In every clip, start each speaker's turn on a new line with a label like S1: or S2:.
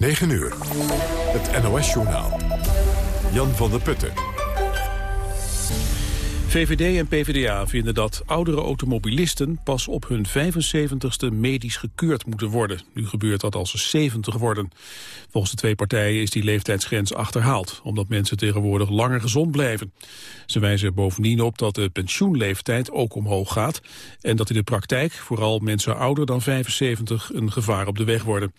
S1: 9 uur. Het NOS-journaal. Jan van der Putten.
S2: VVD en PvdA vinden dat oudere automobilisten pas op hun 75ste medisch gekeurd moeten worden. Nu gebeurt dat als ze 70 worden. Volgens de twee partijen is die leeftijdsgrens achterhaald, omdat mensen tegenwoordig langer gezond blijven. Ze wijzen bovendien op dat de pensioenleeftijd ook omhoog gaat en dat in de praktijk vooral mensen ouder dan 75 een gevaar op de weg worden.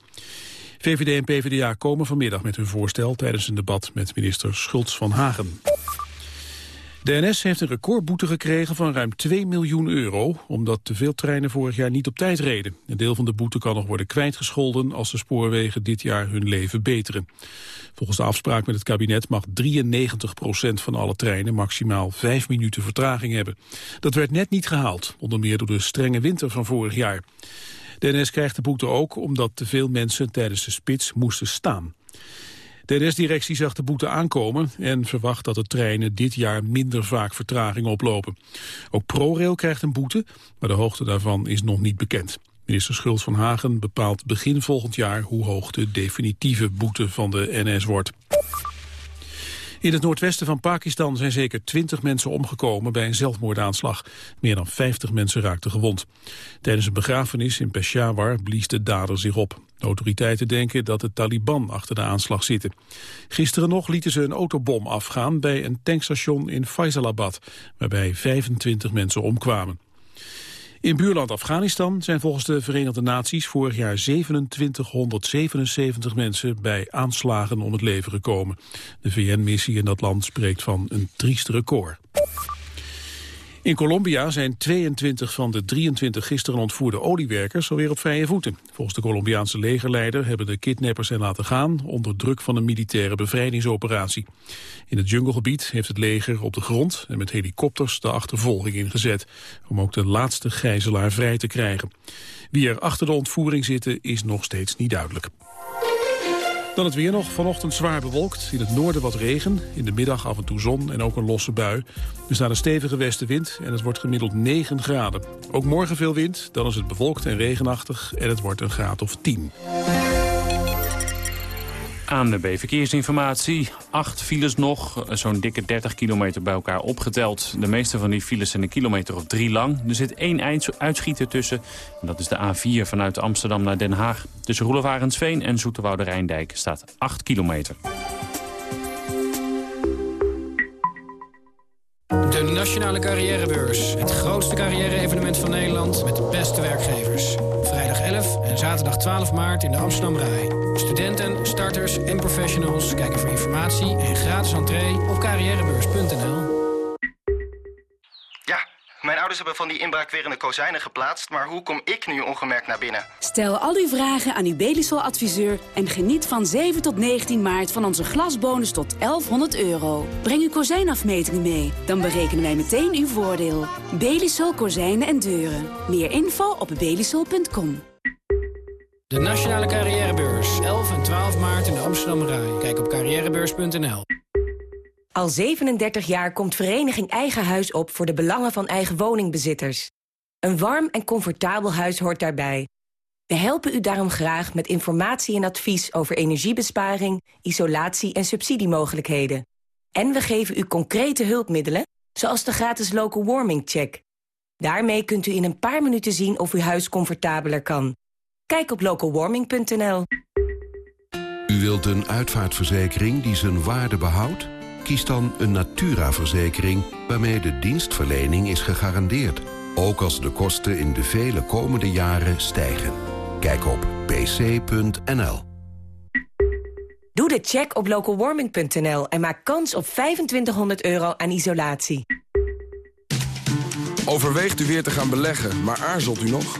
S2: VVD en PvdA komen vanmiddag met hun voorstel tijdens een debat met minister Schultz van Hagen. De NS heeft een recordboete gekregen van ruim 2 miljoen euro... omdat te veel treinen vorig jaar niet op tijd reden. Een deel van de boete kan nog worden kwijtgescholden... als de spoorwegen dit jaar hun leven beteren. Volgens de afspraak met het kabinet mag 93% van alle treinen... maximaal 5 minuten vertraging hebben. Dat werd net niet gehaald, onder meer door de strenge winter van vorig jaar. De NS krijgt de boete ook omdat te veel mensen tijdens de spits moesten staan. De NS-directie zag de boete aankomen en verwacht dat de treinen dit jaar minder vaak vertraging oplopen. Ook ProRail krijgt een boete, maar de hoogte daarvan is nog niet bekend. Minister Schultz van Hagen bepaalt begin volgend jaar hoe hoog de definitieve boete van de NS wordt. In het noordwesten van Pakistan zijn zeker 20 mensen omgekomen bij een zelfmoordaanslag. Meer dan 50 mensen raakten gewond. Tijdens een begrafenis in Peshawar blies de dader zich op. Autoriteiten denken dat de Taliban achter de aanslag zitten. Gisteren nog lieten ze een autobom afgaan bij een tankstation in Faisalabad, waarbij 25 mensen omkwamen. In buurland Afghanistan zijn volgens de Verenigde Naties vorig jaar 2777 mensen bij aanslagen om het leven gekomen. De VN-missie in dat land spreekt van een triest record. In Colombia zijn 22 van de 23 gisteren ontvoerde oliewerkers alweer op vrije voeten. Volgens de Colombiaanse legerleider hebben de kidnappers hen laten gaan onder druk van een militaire bevrijdingsoperatie. In het junglegebied heeft het leger op de grond en met helikopters de achtervolging ingezet om ook de laatste gijzelaar vrij te krijgen. Wie er achter de ontvoering zitten is nog steeds niet duidelijk. Dan het weer nog. Vanochtend zwaar bewolkt. In het noorden wat regen. In de middag af en toe zon en ook een losse bui. Er staat een stevige westenwind en het wordt gemiddeld 9 graden. Ook morgen veel wind. Dan is het bewolkt en regenachtig en het wordt een graad of 10.
S3: ANWB Verkeersinformatie. Acht files nog, zo'n dikke 30 kilometer bij elkaar opgeteld. De meeste van die files zijn een kilometer of drie lang. Er zit één uitschieter tussen. En dat is de A4 vanuit Amsterdam naar Den Haag. Tussen Roelevarensveen en Zoeterwoude Rijndijk staat 8 kilometer.
S4: De Nationale Carrièrebeurs. Het grootste carrière-evenement van Nederland met de beste werkgevers. Vrijdag 11 en zaterdag 12 maart in de Amsterdam Rai. Studenten, starters en professionals kijken voor informatie en gratis entree op carrièrebeurs.nl.
S5: Ja, mijn ouders hebben van die inbraakwerende kozijnen geplaatst... maar hoe kom ik nu ongemerkt naar binnen?
S6: Stel al uw vragen aan uw Belisol-adviseur... en geniet van 7 tot 19 maart van onze glasbonus tot 1100 euro. Breng uw kozijnafmetingen mee, dan berekenen wij meteen uw voordeel. Belisol Kozijnen en Deuren. Meer info op belisol.com.
S4: De Nationale Carrièrebeurs. 11 en 12 maart in de Amsterdam Rai. Kijk op carrièrebeurs.nl.
S7: Al 37 jaar komt Vereniging Eigen Huis op voor de belangen van eigen woningbezitters. Een warm en comfortabel huis hoort daarbij. We helpen u daarom graag met informatie en advies over energiebesparing, isolatie en subsidiemogelijkheden. En we geven u concrete hulpmiddelen, zoals de gratis local warming check. Daarmee kunt u in een paar minuten zien of uw huis comfortabeler kan. Kijk op localwarming.nl.
S8: U wilt een uitvaartverzekering die zijn waarde behoudt? Kies dan een Natura-verzekering waarmee de dienstverlening is gegarandeerd. Ook als de kosten in de vele komende jaren stijgen. Kijk op pc.nl.
S7: Doe de check op localwarming.nl en maak kans op 2500 euro aan isolatie.
S9: Overweegt u weer te gaan beleggen, maar aarzelt u nog?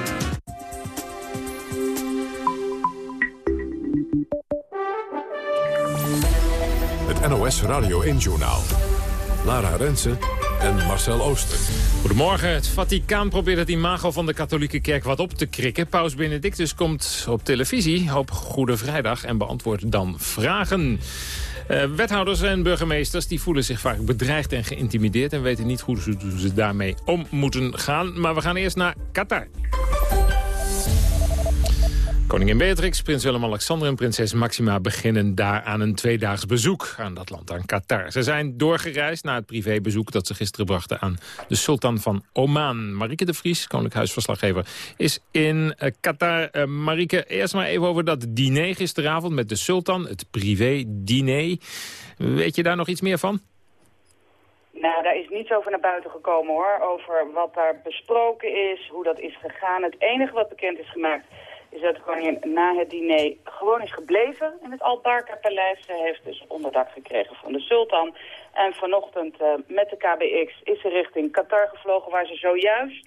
S1: NOS Radio 1-journaal. Lara Rensen en Marcel Ooster.
S10: Goedemorgen. Het Vaticaan probeert het imago van de katholieke kerk wat op te krikken. Paus Benedictus komt op televisie op Goede Vrijdag en beantwoordt dan vragen. Uh, wethouders en burgemeesters die voelen zich vaak bedreigd en geïntimideerd... en weten niet hoe ze, hoe ze daarmee om moeten gaan. Maar we gaan eerst naar Qatar. Koningin Beatrix, prins Willem-Alexander en prinses Maxima beginnen daar aan een tweedaags bezoek aan dat land, aan Qatar. Ze zijn doorgereisd naar het privébezoek dat ze gisteren brachten aan de sultan van Oman. Marieke de Vries, koninklijk huisverslaggever, is in uh, Qatar. Uh, Marieke, eerst maar even over dat diner gisteravond met de sultan, het privé-diner. Weet je daar nog iets meer van?
S11: Nou, daar is niets over naar buiten gekomen hoor, over wat daar besproken is, hoe dat is gegaan. Het enige wat bekend is gemaakt is dat de koningin na het diner gewoon is gebleven in het Al-Barka-paleis. Ze heeft dus onderdak gekregen van de sultan. En vanochtend uh, met de KBX is ze richting Qatar gevlogen... waar ze zojuist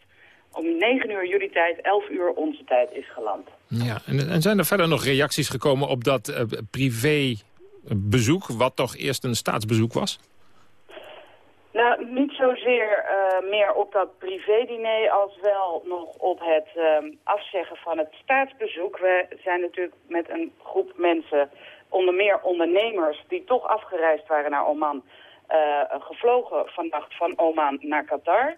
S11: om 9 uur jullie tijd, 11 uur onze tijd is geland.
S10: Ja, en, en zijn er verder nog reacties gekomen op dat uh, privébezoek... wat toch eerst een staatsbezoek was?
S11: Nou, niet zozeer uh, meer op dat privédiner als wel nog op het uh, afzeggen van het staatsbezoek. We zijn natuurlijk met een groep mensen, onder meer ondernemers, die toch afgereisd waren naar Oman, uh, gevlogen vannacht van Oman naar Qatar.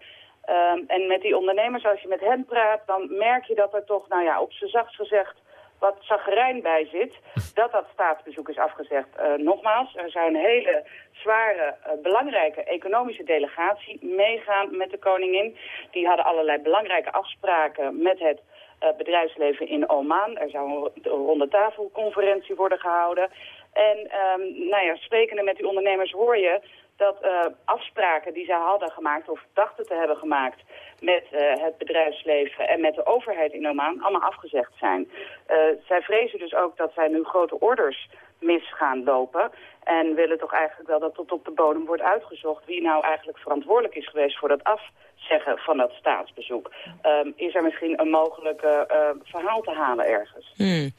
S11: Um, en met die ondernemers, als je met hen praat, dan merk je dat er toch, nou ja, op z'n zachtst gezegd wat zagrijn bij zit, dat dat staatsbezoek is afgezegd. Uh, nogmaals, er zou een hele zware, uh, belangrijke economische delegatie meegaan met de koningin. Die hadden allerlei belangrijke afspraken met het uh, bedrijfsleven in Oman. Er zou een ronde tafelconferentie worden gehouden. En um, nou ja, sprekende met die ondernemers hoor je dat uh, afspraken die zij hadden gemaakt of dachten te hebben gemaakt met uh, het bedrijfsleven en met de overheid in Oman allemaal afgezegd zijn. Uh, zij vrezen dus ook dat zij nu grote orders mis gaan lopen en willen toch eigenlijk wel dat tot op de bodem wordt uitgezocht wie nou eigenlijk verantwoordelijk is geweest voor dat afzeggen van dat staatsbezoek. Um, is er misschien een mogelijke uh, verhaal te halen ergens?
S12: Hmm.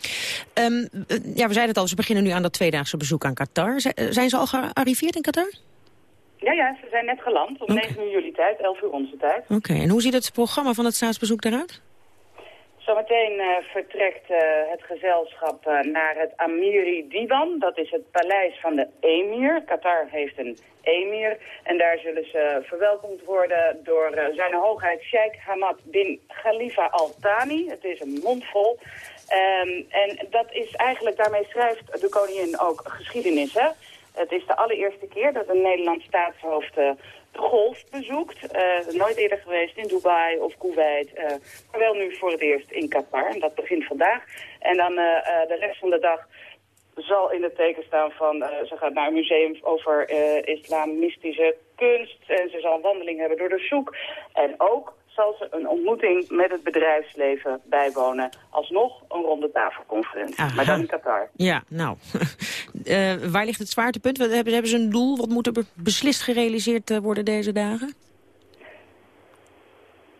S12: Um, ja, we zeiden het al, ze beginnen nu aan dat tweedaagse bezoek aan Qatar. Zijn ze al gearriveerd in Qatar?
S11: Ja, ja, ze zijn net geland om okay. 9 uur jullie tijd, 11 uur onze tijd.
S12: Oké, okay. en hoe ziet het programma van het staatsbezoek eruit?
S11: Zometeen uh, vertrekt uh, het gezelschap uh, naar het Amiri Divan. Dat is het paleis van de emir. Qatar heeft een emir. En daar zullen ze verwelkomd worden door zijn hoogheid Sheikh Hamad bin Khalifa Al Thani. Het is een mondvol. Um, en dat is eigenlijk, daarmee schrijft de koningin ook geschiedenis, hè? Het is de allereerste keer dat een Nederlands staatshoofd uh, de golf bezoekt. Uh, nooit eerder geweest in Dubai of Kuwait. Uh, maar wel nu voor het eerst in Qatar. En dat begint vandaag. En dan de rest van de dag zal in het teken staan van... ze gaat naar een museum over islamistische kunst. En ze zal een wandeling hebben door de zoek. En ook zal ze een ontmoeting met het bedrijfsleven bijwonen. Alsnog een ronde tafelconferentie, Aha. maar dan in Qatar.
S12: Ja, nou, uh, waar ligt het zwaartepunt? Wat, hebben, hebben ze een doel? Wat moet er beslist gerealiseerd uh, worden deze dagen?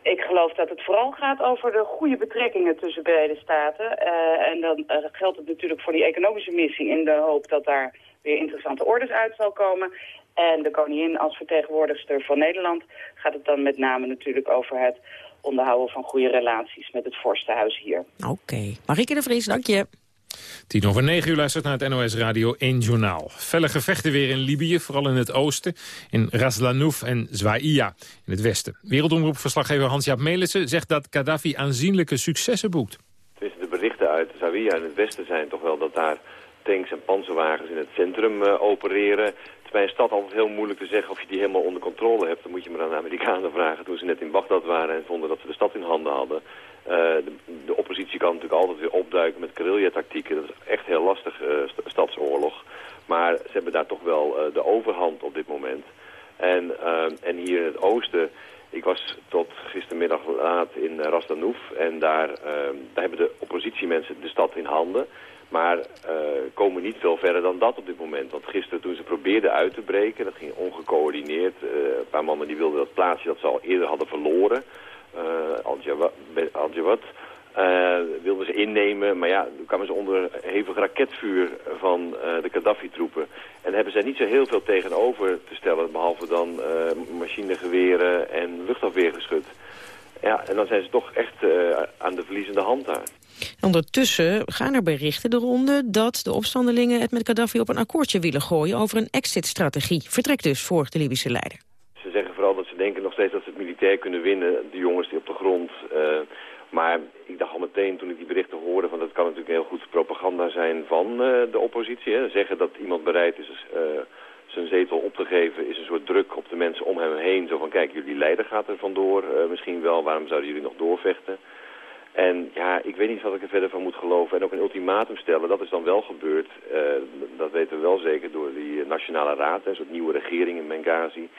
S11: Ik geloof dat het vooral gaat over de goede betrekkingen tussen beide staten. Uh, en dan uh, geldt het natuurlijk voor die economische missie in de hoop dat daar weer interessante orders uit zal komen. En de koningin als vertegenwoordigster van Nederland gaat het dan met name natuurlijk over het onderhouden van goede relaties met het vorstenhuis hier.
S12: Oké. Okay. Marieke de Vries, dank je.
S10: Tien over negen uur luistert naar het NOS Radio 1 Journaal. Felle gevechten weer in Libië, vooral in het oosten, in Raslanouf en Zwaïa in het westen. Wereldomroepverslaggever Hans-Jaap Melissen zegt dat Gaddafi aanzienlijke successen boekt.
S13: De berichten uit Zwaïa in het westen zijn toch wel dat daar tanks en panzerwagens in het centrum uh, opereren. Is bij een stad altijd heel moeilijk te zeggen of je die helemaal onder controle hebt. Dan moet je maar aan de Amerikanen vragen toen ze net in Bagdad waren en vonden dat ze de stad in handen hadden. Uh, de, oppositie kan natuurlijk altijd weer opduiken met guerrilla-tactieken. Dat is echt heel lastig, uh, stadsoorlog. Maar ze hebben daar toch wel uh, de overhand op dit moment. En, en hier in het oosten, ik was tot gistermiddag laat in Rastanouf. En daar, daar hebben de oppositiemensen de stad in handen. Maar uh, komen niet veel verder dan dat op dit moment. Want gisteren toen ze probeerden uit te breken, dat ging ongecoördineerd. Uh, een paar mannen die wilden dat plaatsje dat ze al eerder hadden verloren. Uh, Al-Jawad. Uh, wilden ze innemen, maar ja, toen kwamen ze onder hevig raketvuur van de Gaddafi-troepen. En hebben zij niet zo heel veel tegenover te stellen, behalve dan machinegeweren en luchtafweergeschut. Ja, en dan zijn ze toch echt aan de verliezende hand daar.
S12: Ondertussen gaan er berichten de ronde dat de opstandelingen het met Gaddafi op een akkoordje willen gooien over een exit-strategie. Vertrek dus voor de Libische leider.
S13: Ze zeggen vooral dat ze denken nog steeds dat ze het militair kunnen winnen, de jongens die op de grond... Maar ik dacht al meteen toen ik die berichten hoorde... van dat kan natuurlijk heel goed propaganda zijn van uh, de oppositie. Hè. Zeggen dat iemand bereid is uh, zijn zetel op te geven... is een soort druk op de mensen om hem heen. Zo van, kijk, jullie leider gaat er vandoor misschien wel. Waarom zouden jullie nog doorvechten? En ja, ik weet niet wat ik er verder van moet geloven. En ook een ultimatum stellen, dat is dan wel gebeurd. dat weten we wel zeker door die Nationale Raad, een soort nieuwe regering in Benghazi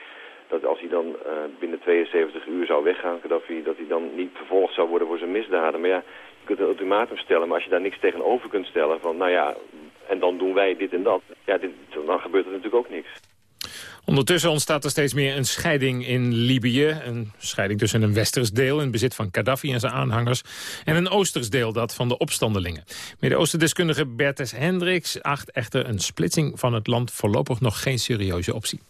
S13: dat als hij dan uh, binnen 72 uur zou weggaan, Gaddafi, dat hij dan niet vervolgd zou worden voor zijn misdaden. Maar ja, je kunt een ultimatum stellen, maar als je daar niks tegenover kunt stellen van, nou ja, en dan doen wij dit en dat, ja, dit, dan gebeurt er natuurlijk ook niks.
S10: Ondertussen ontstaat er steeds meer een scheiding in Libië. Een scheiding tussen een westers deel in bezit van Gaddafi en zijn aanhangers... en een oosters deel, dat van de opstandelingen. Midden-Oosten-deskundige Bertes Hendricks acht echter een splitsing van het land voorlopig nog geen serieuze optie.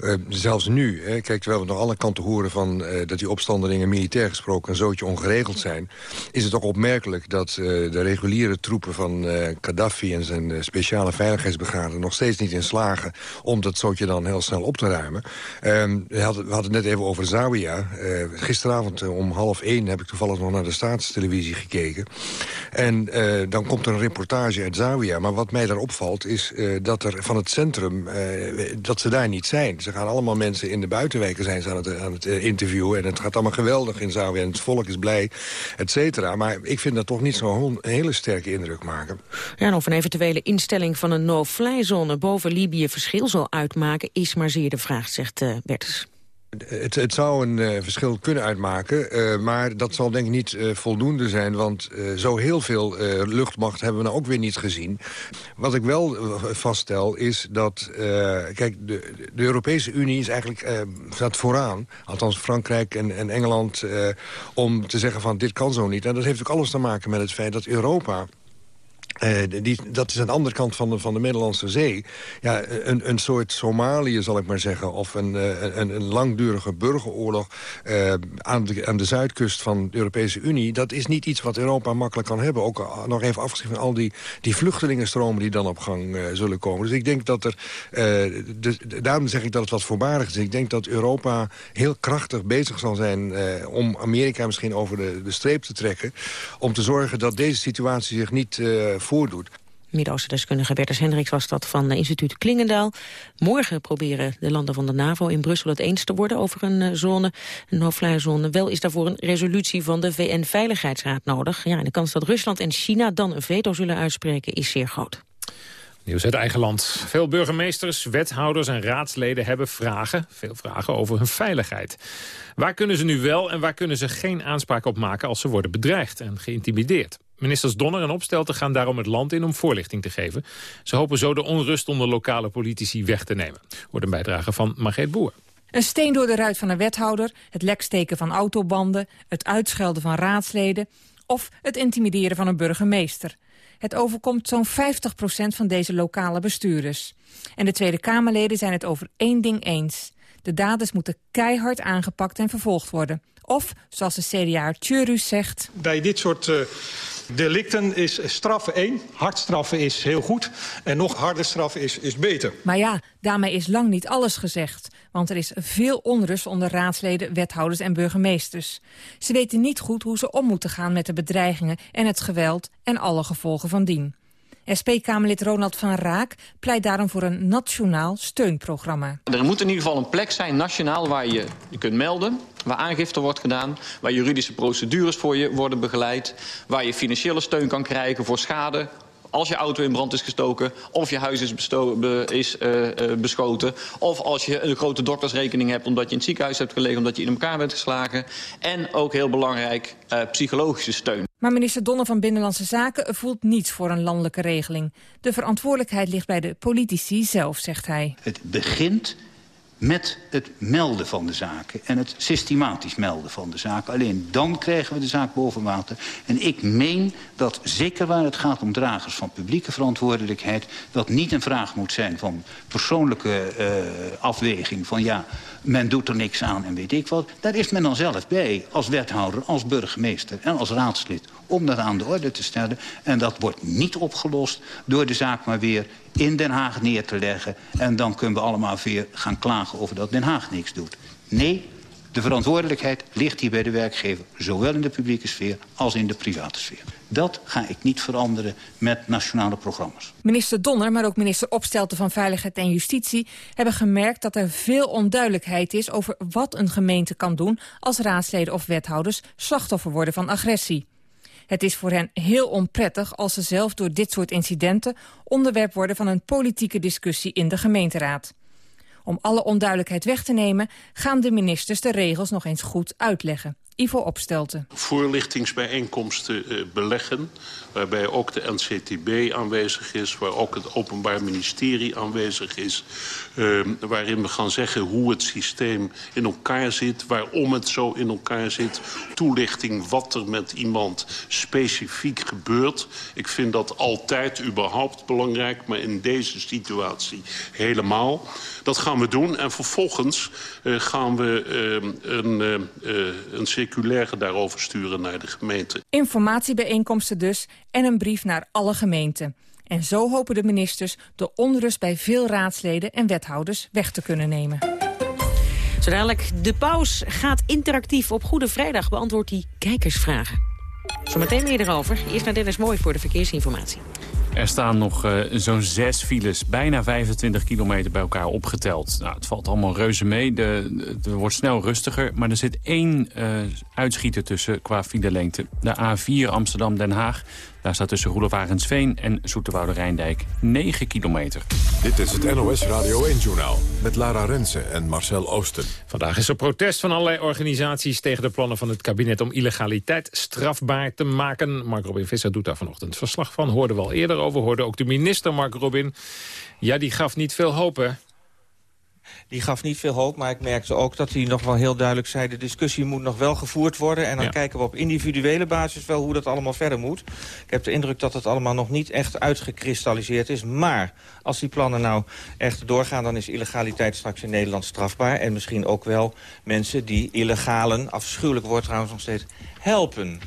S14: Uh, zelfs nu, hè, kijk, terwijl we nog alle kanten horen van uh, dat die opstandelingen militair gesproken een zootje ongeregeld zijn, is het toch opmerkelijk dat uh, de reguliere troepen van Gaddafi en zijn speciale veiligheidsbrigade nog steeds niet in slagen om dat zootje dan heel snel op te ruimen. Ehm, we, hadden, we hadden het net even over Zawiya. gisteravond om half één heb ik toevallig nog naar de staatstelevisie gekeken. En dan komt er een reportage uit Zawiya. Maar wat mij daar opvalt is dat er van het centrum, dat ze daar niet zijn. Ze gaan allemaal mensen in de buitenwijken zijn aan het, aan het uh, interviewen. En het gaat allemaal geweldig in Zawi en het volk is blij, et cetera. Maar ik vind dat toch niet zo'n hele sterke indruk maken.
S12: Ja, en of een eventuele instelling van een no-fly zone boven Libië verschil zal uitmaken... is maar zeer de vraag, zegt uh, Bertus.
S14: Het, het, zou een uh, verschil kunnen uitmaken, uh, maar dat zal denk ik niet uh, voldoende zijn... want zo heel veel luchtmacht hebben we nou ook weer niet gezien. Wat ik wel vaststel is dat... kijk, de, de, Europese Unie is eigenlijk, staat vooraan, althans Frankrijk en, en Engeland... om te zeggen van dit kan zo niet. En dat heeft ook alles te maken met het feit dat Europa uh, die, dat is aan de andere kant van de, van de Middellandse Zee. Ja, een, een soort Somalië, zal ik maar zeggen. Of een, uh, een, een, langdurige burgeroorlog uh, aan, de, aan de zuidkust van de Europese Unie. Dat is niet iets wat Europa makkelijk kan hebben. Ook nog even afgezien van al die, die vluchtelingenstromen die dan op gang zullen komen. Dus ik denk dat er... De, daarom zeg ik dat het wat voorbarig is. Ik denk dat Europa heel krachtig bezig zal zijn... om Amerika misschien over de, de streep te trekken. Om te zorgen dat deze situatie zich niet voordoet.
S12: Midden-Oosten-deskundige Bertus Hendricks was dat van uh, instituut Klingendaal. Morgen proberen de landen van de NAVO in Brussel het eens te worden over een uh, zone, een no-fly zone. Wel is daarvoor een resolutie van de VN-veiligheidsraad nodig. Ja, en de kans dat Rusland en China dan een veto zullen uitspreken is zeer groot.
S10: Nieuws uit eigen land. Veel burgemeesters, wethouders en raadsleden hebben vragen. Veel vragen over hun veiligheid. Waar kunnen ze nu wel en waar kunnen ze geen aanspraak op maken... als ze worden bedreigd en geïntimideerd? Ministers Donner en Opstelten gaan daarom het land in om voorlichting te geven. Ze hopen zo de onrust onder lokale politici weg te nemen. Wordt een bijdrage van Margreet Boer.
S15: Een steen door de ruit van een wethouder, het leksteken van autobanden... het uitschelden van raadsleden of het intimideren van een burgemeester. Het overkomt zo'n 50% van deze lokale bestuurders. En de Tweede Kamerleden zijn het over één ding eens. De daders moeten keihard aangepakt en vervolgd worden. Of, zoals de CDA Tjurus zegt...
S16: Bij dit soort uh, delicten is straffen één. Hard straffen is heel goed. En nog harder straffen is, is beter.
S15: Maar ja, daarmee is lang niet alles gezegd. Want er is veel onrust onder raadsleden, wethouders en burgemeesters. Ze weten niet goed hoe ze om moeten gaan met de bedreigingen en het geweld en alle gevolgen van dien. SP-Kamerlid Ronald van Raak pleit daarom voor een nationaal steunprogramma.
S17: Er moet in ieder geval een plek zijn, nationaal, waar je je kunt melden waar aangifte wordt gedaan, waar juridische procedures voor je worden begeleid, waar je financiële steun kan krijgen voor schade als je auto in brand is gestoken... of je huis is, is uh, uh, beschoten... of als je een grote doktersrekening hebt omdat je in het ziekenhuis hebt gelegen... omdat je in elkaar bent geslagen. En ook heel belangrijk, uh, psychologische steun.
S15: Maar minister Donner van Binnenlandse Zaken voelt niets voor een landelijke regeling. De verantwoordelijkheid ligt bij de politici zelf, zegt hij.
S18: Het begint met het melden van de zaken en het systematisch melden van de zaken. Alleen dan krijgen we de zaak boven water. En ik meen dat, zeker waar het gaat om dragers van publieke verantwoordelijkheid... dat niet een vraag moet zijn van persoonlijke uh, afweging... van ja, men doet er niks aan en weet ik wat. Daar is men dan zelf bij, als wethouder, als burgemeester en als raadslid... om dat aan de orde te stellen. En dat wordt niet opgelost door de zaak maar weer in Den Haag neer te leggen. En dan kunnen we allemaal weer gaan klagen over dat Den Haag niks doet. Nee, de verantwoordelijkheid ligt hier bij de werkgever... zowel in de publieke sfeer als in de private sfeer. Dat ga ik niet veranderen met nationale programma's.
S15: Minister Donner, maar ook minister Opstelten van Veiligheid en Justitie... hebben gemerkt dat er veel onduidelijkheid is over wat een gemeente kan doen... als raadsleden of wethouders slachtoffer worden van agressie. Het is voor hen heel onprettig als ze zelf door dit soort incidenten... onderwerp worden van een politieke discussie in de gemeenteraad. Om alle onduidelijkheid weg te nemen... gaan de ministers de regels nog eens goed uitleggen. Ivo Opstelten.
S19: Voorlichtingsbijeenkomsten uh, beleggen, waarbij ook de NCTB aanwezig is... waar ook het Openbaar Ministerie aanwezig is... Uh, waarin we gaan zeggen hoe het systeem in elkaar zit... waarom het zo in elkaar zit. Toelichting wat er met iemand specifiek gebeurt. Ik vind dat altijd überhaupt belangrijk, maar in deze situatie helemaal. Dat gaan we doen en vervolgens uh, gaan we een, een circulaire daarover sturen naar de gemeente.
S15: Informatiebijeenkomsten dus en een brief naar alle gemeenten. En zo hopen de ministers de onrust bij veel raadsleden en wethouders weg te kunnen nemen.
S12: Zo dadelijk, de paus gaat interactief. Op Goede Vrijdag beantwoordt hij kijkersvragen. Zometeen meer erover. Eerst naar Dennis Mooi voor de verkeersinformatie.
S3: Er staan nog uh, zo'n zes files, bijna 25 kilometer bij elkaar opgeteld. Nou, het valt allemaal reuze mee, de, het wordt snel rustiger. Maar er zit één uh, uitschieter tussen qua filelengte. De A4 Amsterdam-Den Haag. Daar staat tussen Roelofarensveen en Zoeterwoude Rijndijk 9 kilometer.
S1: Dit is het NOS Radio 1-journaal met Lara Rensen en Marcel Oosten.
S10: Vandaag is er protest van allerlei organisaties tegen de plannen van het kabinet... om illegaliteit strafbaar te maken. Mark Robin Visser doet daar vanochtend verslag van. Hoorden we al eerder over, hoorde ook de minister Mark Robin. Ja, die gaf niet veel hoop, hè?
S20: Die gaf niet veel hoop. Maar ik merkte ook dat hij nog wel heel duidelijk zei... de discussie moet nog wel gevoerd worden. En dan kijken we op individuele basis wel hoe dat allemaal verder moet. Ik heb de indruk dat het allemaal nog niet echt uitgekristalliseerd is. Maar als die plannen nou echt doorgaan... dan is illegaliteit straks in Nederland strafbaar. En misschien ook wel mensen die illegalen... afschuwelijk wordt trouwens nog steeds helpen.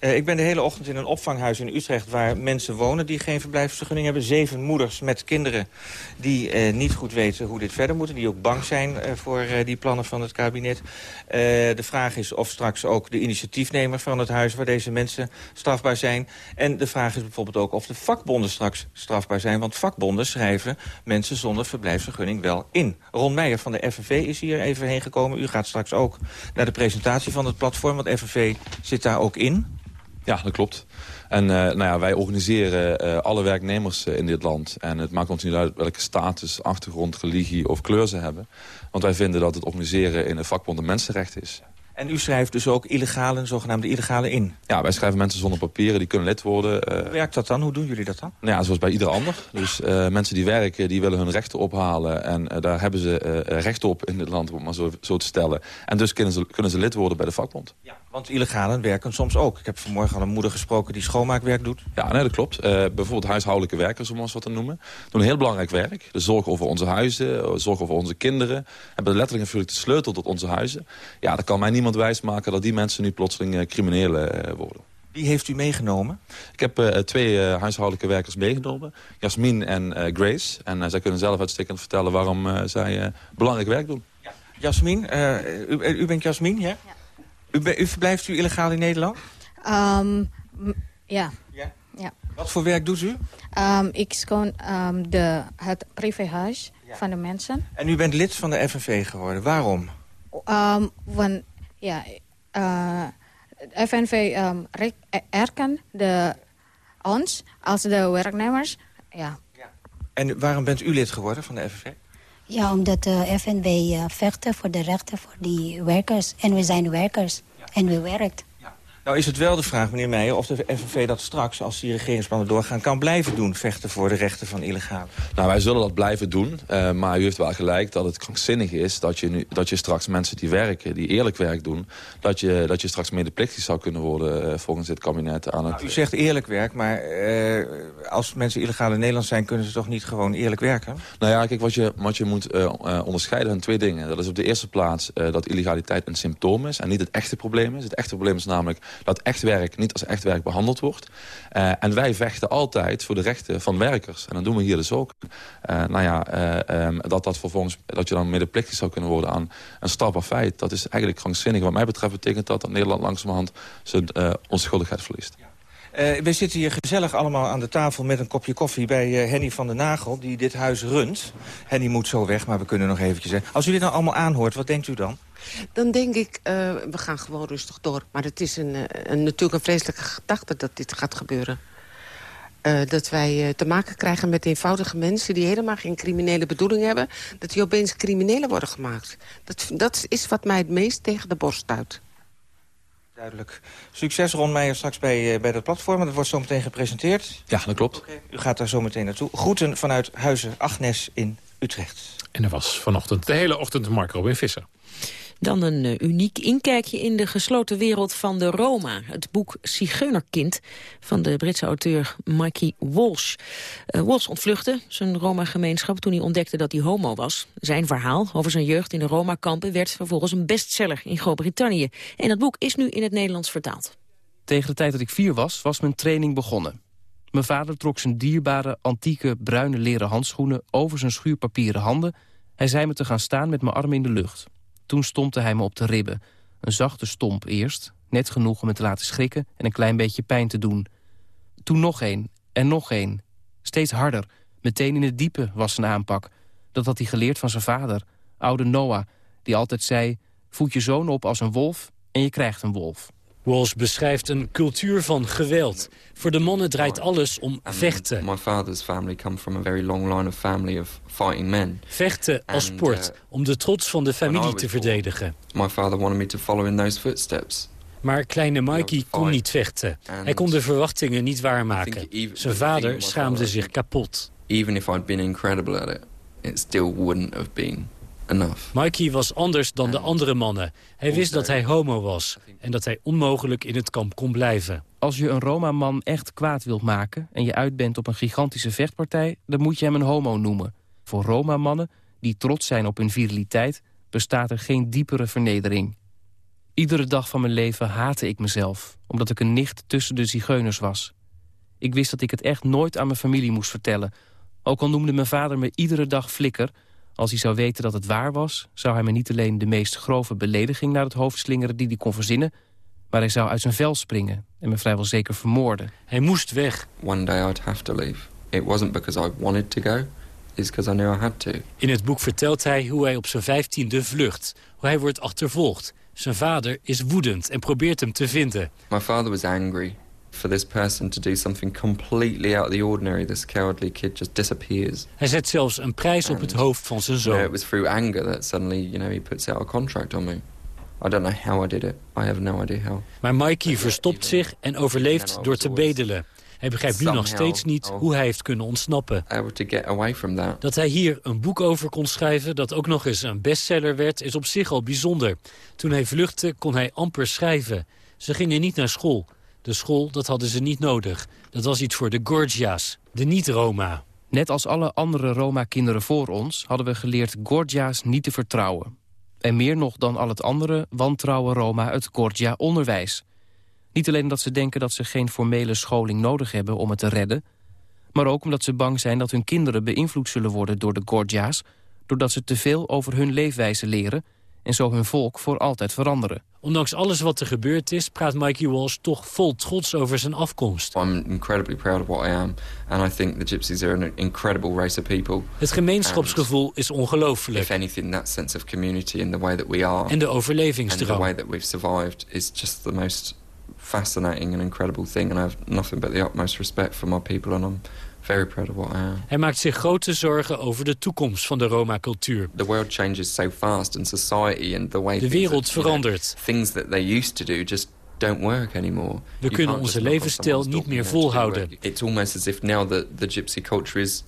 S20: Uh, ik ben de hele ochtend in een opvanghuis in Utrecht... waar mensen wonen die geen verblijfsvergunning hebben. Zeven moeders met kinderen die uh, niet goed weten hoe dit verder moet... die ook bang zijn uh, voor die plannen van het kabinet. de vraag is of straks ook de initiatiefnemer van het huis... waar deze mensen strafbaar zijn. En de vraag is bijvoorbeeld ook of de vakbonden straks strafbaar zijn. Want vakbonden schrijven mensen zonder verblijfsvergunning wel in. Ron Meijer van de FNV is hier even heen gekomen. U gaat straks ook naar de presentatie van het platform... want FNV zit daar ook in.
S21: Ja, dat klopt. En uh, nou ja, wij organiseren uh, alle werknemers uh, in dit land. En het maakt ons niet uit welke status, achtergrond, religie of kleur ze hebben. Want wij vinden dat het organiseren in een vakbond een mensenrecht is.
S20: En u schrijft dus ook illegale, zogenaamde illegale in?
S21: Ja, wij schrijven mensen zonder papieren, die kunnen lid worden.
S20: Hoe werkt dat dan? Hoe doen jullie dat dan?
S21: Nou ja, zoals bij ieder ander. Dus mensen die werken, die willen hun rechten ophalen. En daar hebben ze recht op in dit land, om maar zo, zo, te stellen. En dus kunnen ze, kunnen ze lid worden bij de vakbond.
S20: Ja. Want illegalen werken soms ook. Ik heb vanmorgen al een moeder gesproken die schoonmaakwerk doet.
S21: Ja, nee, dat klopt. Uh, bijvoorbeeld huishoudelijke werkers, om ons wat te noemen. Doen heel belangrijk werk. De zorg over onze huizen, zorg over onze kinderen. Hebben letterlijk natuurlijk de sleutel tot onze huizen. Ja, dan kan mij niemand wijsmaken dat die mensen nu plotseling uh, criminelen uh, worden.
S20: Wie heeft u meegenomen?
S21: Ik heb uh, twee uh, huishoudelijke werkers meegenomen. Jasmin en uh, Grace. En zij kunnen zelf uitstekend vertellen waarom zij belangrijk werk doen.
S20: Ja. Jasmin, u, u, bent Jasmin, ja? ja. U, u verblijft u illegaal in Nederland?
S22: Um, ja.
S20: ja.
S22: ja.
S20: Wat voor werk doet u?
S22: Um, ik schoon um, de, het privéhuis ja. van de mensen.
S20: En u bent lid van de FNV geworden. Waarom?
S22: Want, ja, uh, FNV um, erken de, ons als de werknemers. Ja.
S20: ja. En waarom bent u lid geworden van de FNV?
S22: Ja, omdat de FNW uh, vechten voor de rechten voor die werkers. En we zijn werkers. Ja. En we werkt.
S20: Nou is het wel de vraag, meneer Meijer, of de FNV dat straks... als die regeringsplannen doorgaan, kan blijven doen. Vechten voor de rechten van illegale.
S21: Nou, wij zullen dat blijven doen. Uh, maar u heeft wel gelijk dat het krankzinnig is... Dat je, nu, dat je straks mensen die werken, die eerlijk werk doen... dat je, dat je straks medeplichtig zou kunnen worden uh, volgens dit kabinet. Aan het...
S20: Nou, u zegt eerlijk werk, maar uh, als mensen illegaal in Nederland zijn... kunnen ze toch niet gewoon eerlijk werken?
S21: Nou ja, kijk, wat je, wat je moet onderscheiden zijn twee dingen. Dat is op de eerste plaats dat illegaliteit een symptoom is... en niet het echte probleem is. Het echte probleem is namelijk dat echt werk niet als echt werk behandeld wordt. Uh, en wij vechten altijd voor de rechten van werkers. En dat doen we hier dus ook. Uh, nou ja, uh, um, dat, dat, vervolgens, dat je dan medeplichtig zou kunnen worden aan een strafbaar feit... dat is eigenlijk krankzinnig. Wat mij betreft betekent dat dat Nederland langzamerhand zijn onschuldigheid verliest.
S20: Uh, we zitten hier gezellig allemaal aan de tafel met een kopje koffie bij uh, Henny van der Nagel, die dit huis runt. Henny moet zo weg, maar we kunnen nog eventjes zeggen. Als u dit nou allemaal aanhoort, wat denkt u dan?
S23: Dan denk ik, uh, we gaan gewoon rustig door. Maar het is een, een, natuurlijk een vreselijke gedachte dat dit gaat gebeuren. dat wij te maken krijgen met eenvoudige mensen... die helemaal geen criminele bedoeling hebben... dat die opeens criminelen worden gemaakt. Dat, dat is wat mij het meest tegen de borst stuit.
S20: Duidelijk. Succes Ron Meijer straks bij, uh, bij dat platform. Dat wordt zo meteen gepresenteerd.
S21: Ja, dat klopt.
S20: Okay. U gaat daar zo meteen naartoe. Groeten vanuit Huizen Agnes in Utrecht.
S10: En er was vanochtend de hele ochtend Mark Robin Visser.
S12: Dan een uh, uniek inkijkje in de gesloten wereld van de Roma. Het boek Zigeunerkind van de Britse auteur Mikey Walsh. Uh, Walsh ontvluchtte zijn Roma-gemeenschap toen hij ontdekte dat hij homo was. Zijn verhaal over zijn jeugd in de Roma-kampen werd vervolgens een bestseller in Groot-Brittannië. En dat boek is nu in het Nederlands vertaald.
S24: Tegen de tijd dat ik vier was, was mijn training begonnen. Mijn vader trok zijn dierbare, antieke, bruine leren handschoenen over zijn schuurpapieren handen. Hij zei me te gaan staan met mijn armen in de lucht. Toen stompte hij me op de ribben. Een zachte stomp eerst, net genoeg om me te laten schrikken... en een klein beetje pijn te doen. Toen nog één, en nog één. Steeds harder, meteen in het diepe was zijn aanpak. Dat had hij geleerd van zijn vader, oude Noah... die altijd zei, voed je zoon op als een wolf en je krijgt een wolf.
S25: Walsh beschrijft een cultuur van geweld. Voor de mannen draait alles om vechten.
S26: My father's family come from a very long line of family of fighting men.
S25: Vechten als sport, uh, om de trots van de familie te verdedigen.
S26: My father wanted me to follow in those footsteps.
S25: Maar kleine Mikey kon niet vechten. Hij kon de verwachtingen niet waarmaken. Zijn vader schaamde zich kapot.
S26: Even if I'd been incredible at it, it still wouldn't have been enough.
S25: Mikey was anders dan de andere mannen. Hij wist dat hij homo was en dat hij onmogelijk in het kamp kon blijven.
S24: Als je een Roma-man echt kwaad wilt maken en je uit bent op een gigantische vechtpartij... dan moet je hem een homo noemen. Voor Roma-mannen, die trots zijn op hun viriliteit... bestaat er geen diepere vernedering. Iedere dag van mijn leven haatte ik mezelf... omdat ik een nicht tussen de zigeuners was. Ik wist dat ik het echt nooit aan mijn familie moest vertellen... ook al noemde mijn vader me iedere dag flikker... Als hij zou weten dat het waar was, zou hij me niet alleen de meest grove belediging naar het hoofd slingeren die hij kon verzinnen, maar hij zou uit zijn vel springen en me vrijwel zeker vermoorden.
S25: Hij moest weg.
S26: One day I'd have to leave. It wasn't because I wanted to go, it's because I knew I had to.
S25: In het boek vertelt hij hoe hij op zijn vijftiende vlucht, hoe hij wordt achtervolgd. Zijn vader is woedend en probeert hem te vinden.
S26: My father was angry for this person to do something completely out of the ordinary. This cowardly kid just disappears.
S25: Hij zet zelfs een prijs op het hoofd van zijn zoon.
S26: You know, it was through anger that suddenly, you know, he puts out a contract on me. I don't know how I did it. I have no idea how.
S25: Maar Mikey verstopt zich en overleeft door te bedelen. Hij begrijpt nu nog steeds niet hoe hij heeft kunnen ontsnappen. Dat hij hier een boek over kon schrijven dat ook nog eens een bestseller werd... is op zich al bijzonder. Toen hij vluchtte kon hij amper schrijven. Ze gingen niet naar school. De school, dat hadden ze niet nodig. Dat was iets voor de Gorgia's, de niet-Roma.
S24: Net als alle andere Roma-kinderen voor ons... hadden we geleerd Gorgia's niet te vertrouwen. En meer nog dan al het andere wantrouwen Roma het Gorgia-onderwijs. Niet alleen omdat ze denken dat ze geen formele scholing nodig hebben om het te redden... maar ook omdat ze bang zijn dat hun kinderen beïnvloed zullen worden door de Gorgia's... doordat ze te veel over hun leefwijze leren en zo hun volk voor altijd veranderen.
S25: Ondanks alles wat er gebeurd is, praat Mikey Walsh toch vol trots over zijn afkomst.
S26: I'm incredibly proud of what I am and I think the gypsies are an incredible race of people.
S25: Het gemeenschapsgevoel is ongelooflijk.
S26: If anything that sense of community in the way that we are
S25: en de overlevingsdrang.
S26: And the way that we've survived is just the most fascinating and incredible thing and I have nothing but the utmost respect for my people and I'm very proud of what I am.
S25: Hij maakt zich grote zorgen over de toekomst van de Roma-cultuur.
S26: The world changes so fast and society and the way
S25: de wereld verandert.
S26: things that they used to do just don't work anymore.
S25: We kunnen onze levensstijl niet meer volhouden.
S26: It's almost as if now the, the gypsy culture is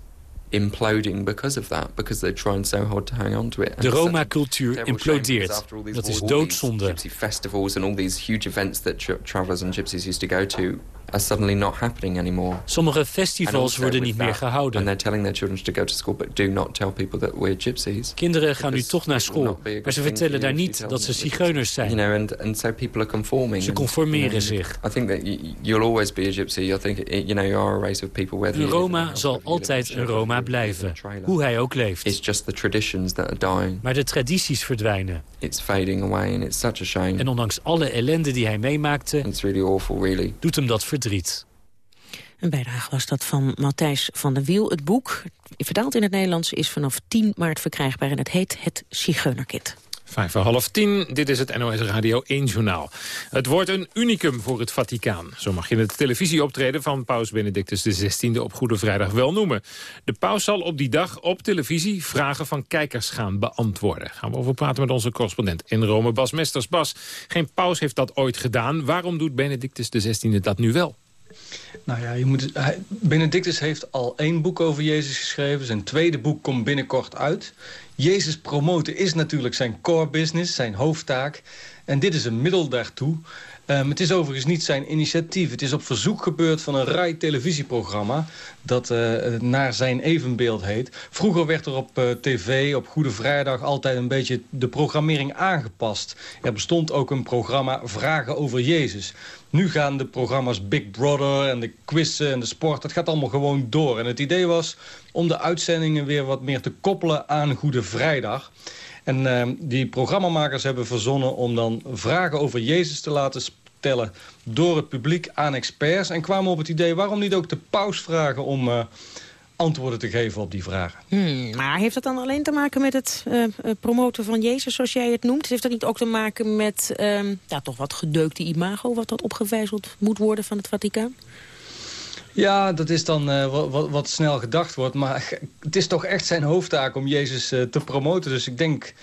S26: imploding because of that. Because they're trying so hard to hang on to it.
S25: De Roma-cultuur implodeert. Dat is doodzonde.
S26: Gypsy festivals and all these huge events that travelers and gypsies used to go to are suddenly not happening anymore.
S25: Sommige festivals worden niet meer gehouden.
S26: And they're telling their children to go to school, but do not tell people that we're gypsies.
S25: Kinderen gaan nu toch naar school, maar ze vertellen daar niet dat ze zigeuners zijn.
S26: You know, and and so people are conforming.
S25: Ze conformeren zich.
S26: I think that you'll always be a gypsy. I think you know you are a race of people. Whether
S25: een Roma zal altijd een Roma blijven, hoe hij ook leeft.
S26: It's just the traditions that are dying.
S25: Maar de tradities verdwijnen.
S26: It's fading away, and it's such a shame.
S25: En ondanks alle ellende die hij meemaakte,
S26: it's really awful, really.
S25: doet hem dat
S12: Een bijdrage was dat van Matthijs van der Wiel. Het boek, vertaald in het Nederlands, is vanaf 10 maart verkrijgbaar... en het heet Het Zigeunerkit.
S10: Vijf voor half tien, dit is het NOS Radio 1 Journaal. Het wordt een unicum voor het Vaticaan. Zo mag je het televisieoptreden van paus Benedictus XVI op Goede Vrijdag wel noemen. De paus zal op die dag op televisie vragen van kijkers gaan beantwoorden. Gaan we over praten met onze correspondent in Rome, Bas Mesters. Bas, geen paus heeft dat ooit gedaan. Waarom doet Benedictus XVI dat nu wel?
S27: Nou ja, je moet, Benedictus heeft al één boek over Jezus geschreven. Zijn tweede boek komt binnenkort uit. Jezus promoten is natuurlijk zijn core business, zijn hoofdtaak. En dit is een middel daartoe. Um, het is overigens niet zijn initiatief. Het is op verzoek gebeurd van een RAI televisieprogramma... dat uh, naar zijn evenbeeld heet. Vroeger werd er op uh, tv, op Goede Vrijdag... altijd een beetje de programmering aangepast. Er bestond ook een programma Vragen over Jezus. Nu gaan de programma's Big Brother en de quizzen en de sport... dat gaat allemaal gewoon door. En het idee was om de uitzendingen weer wat meer te koppelen aan Goede Vrijdag... En uh, die programmamakers hebben verzonnen om dan vragen over Jezus te laten stellen door het publiek aan experts. En kwamen op het idee, waarom niet ook de paus vragen om... Uh, antwoorden te geven op die vragen.
S12: Hmm, maar heeft dat dan alleen te maken met het uh, promoten van Jezus, zoals jij het noemt? Heeft dat niet ook te maken met uh, ja, toch wat gedeukte imago... wat dat opgevijzeld moet worden van het Vaticaan?
S27: Ja, dat is dan uh, wat, wat, snel gedacht wordt. Maar het is toch echt zijn hoofdtaak om Jezus uh, te promoten. Dus ik denk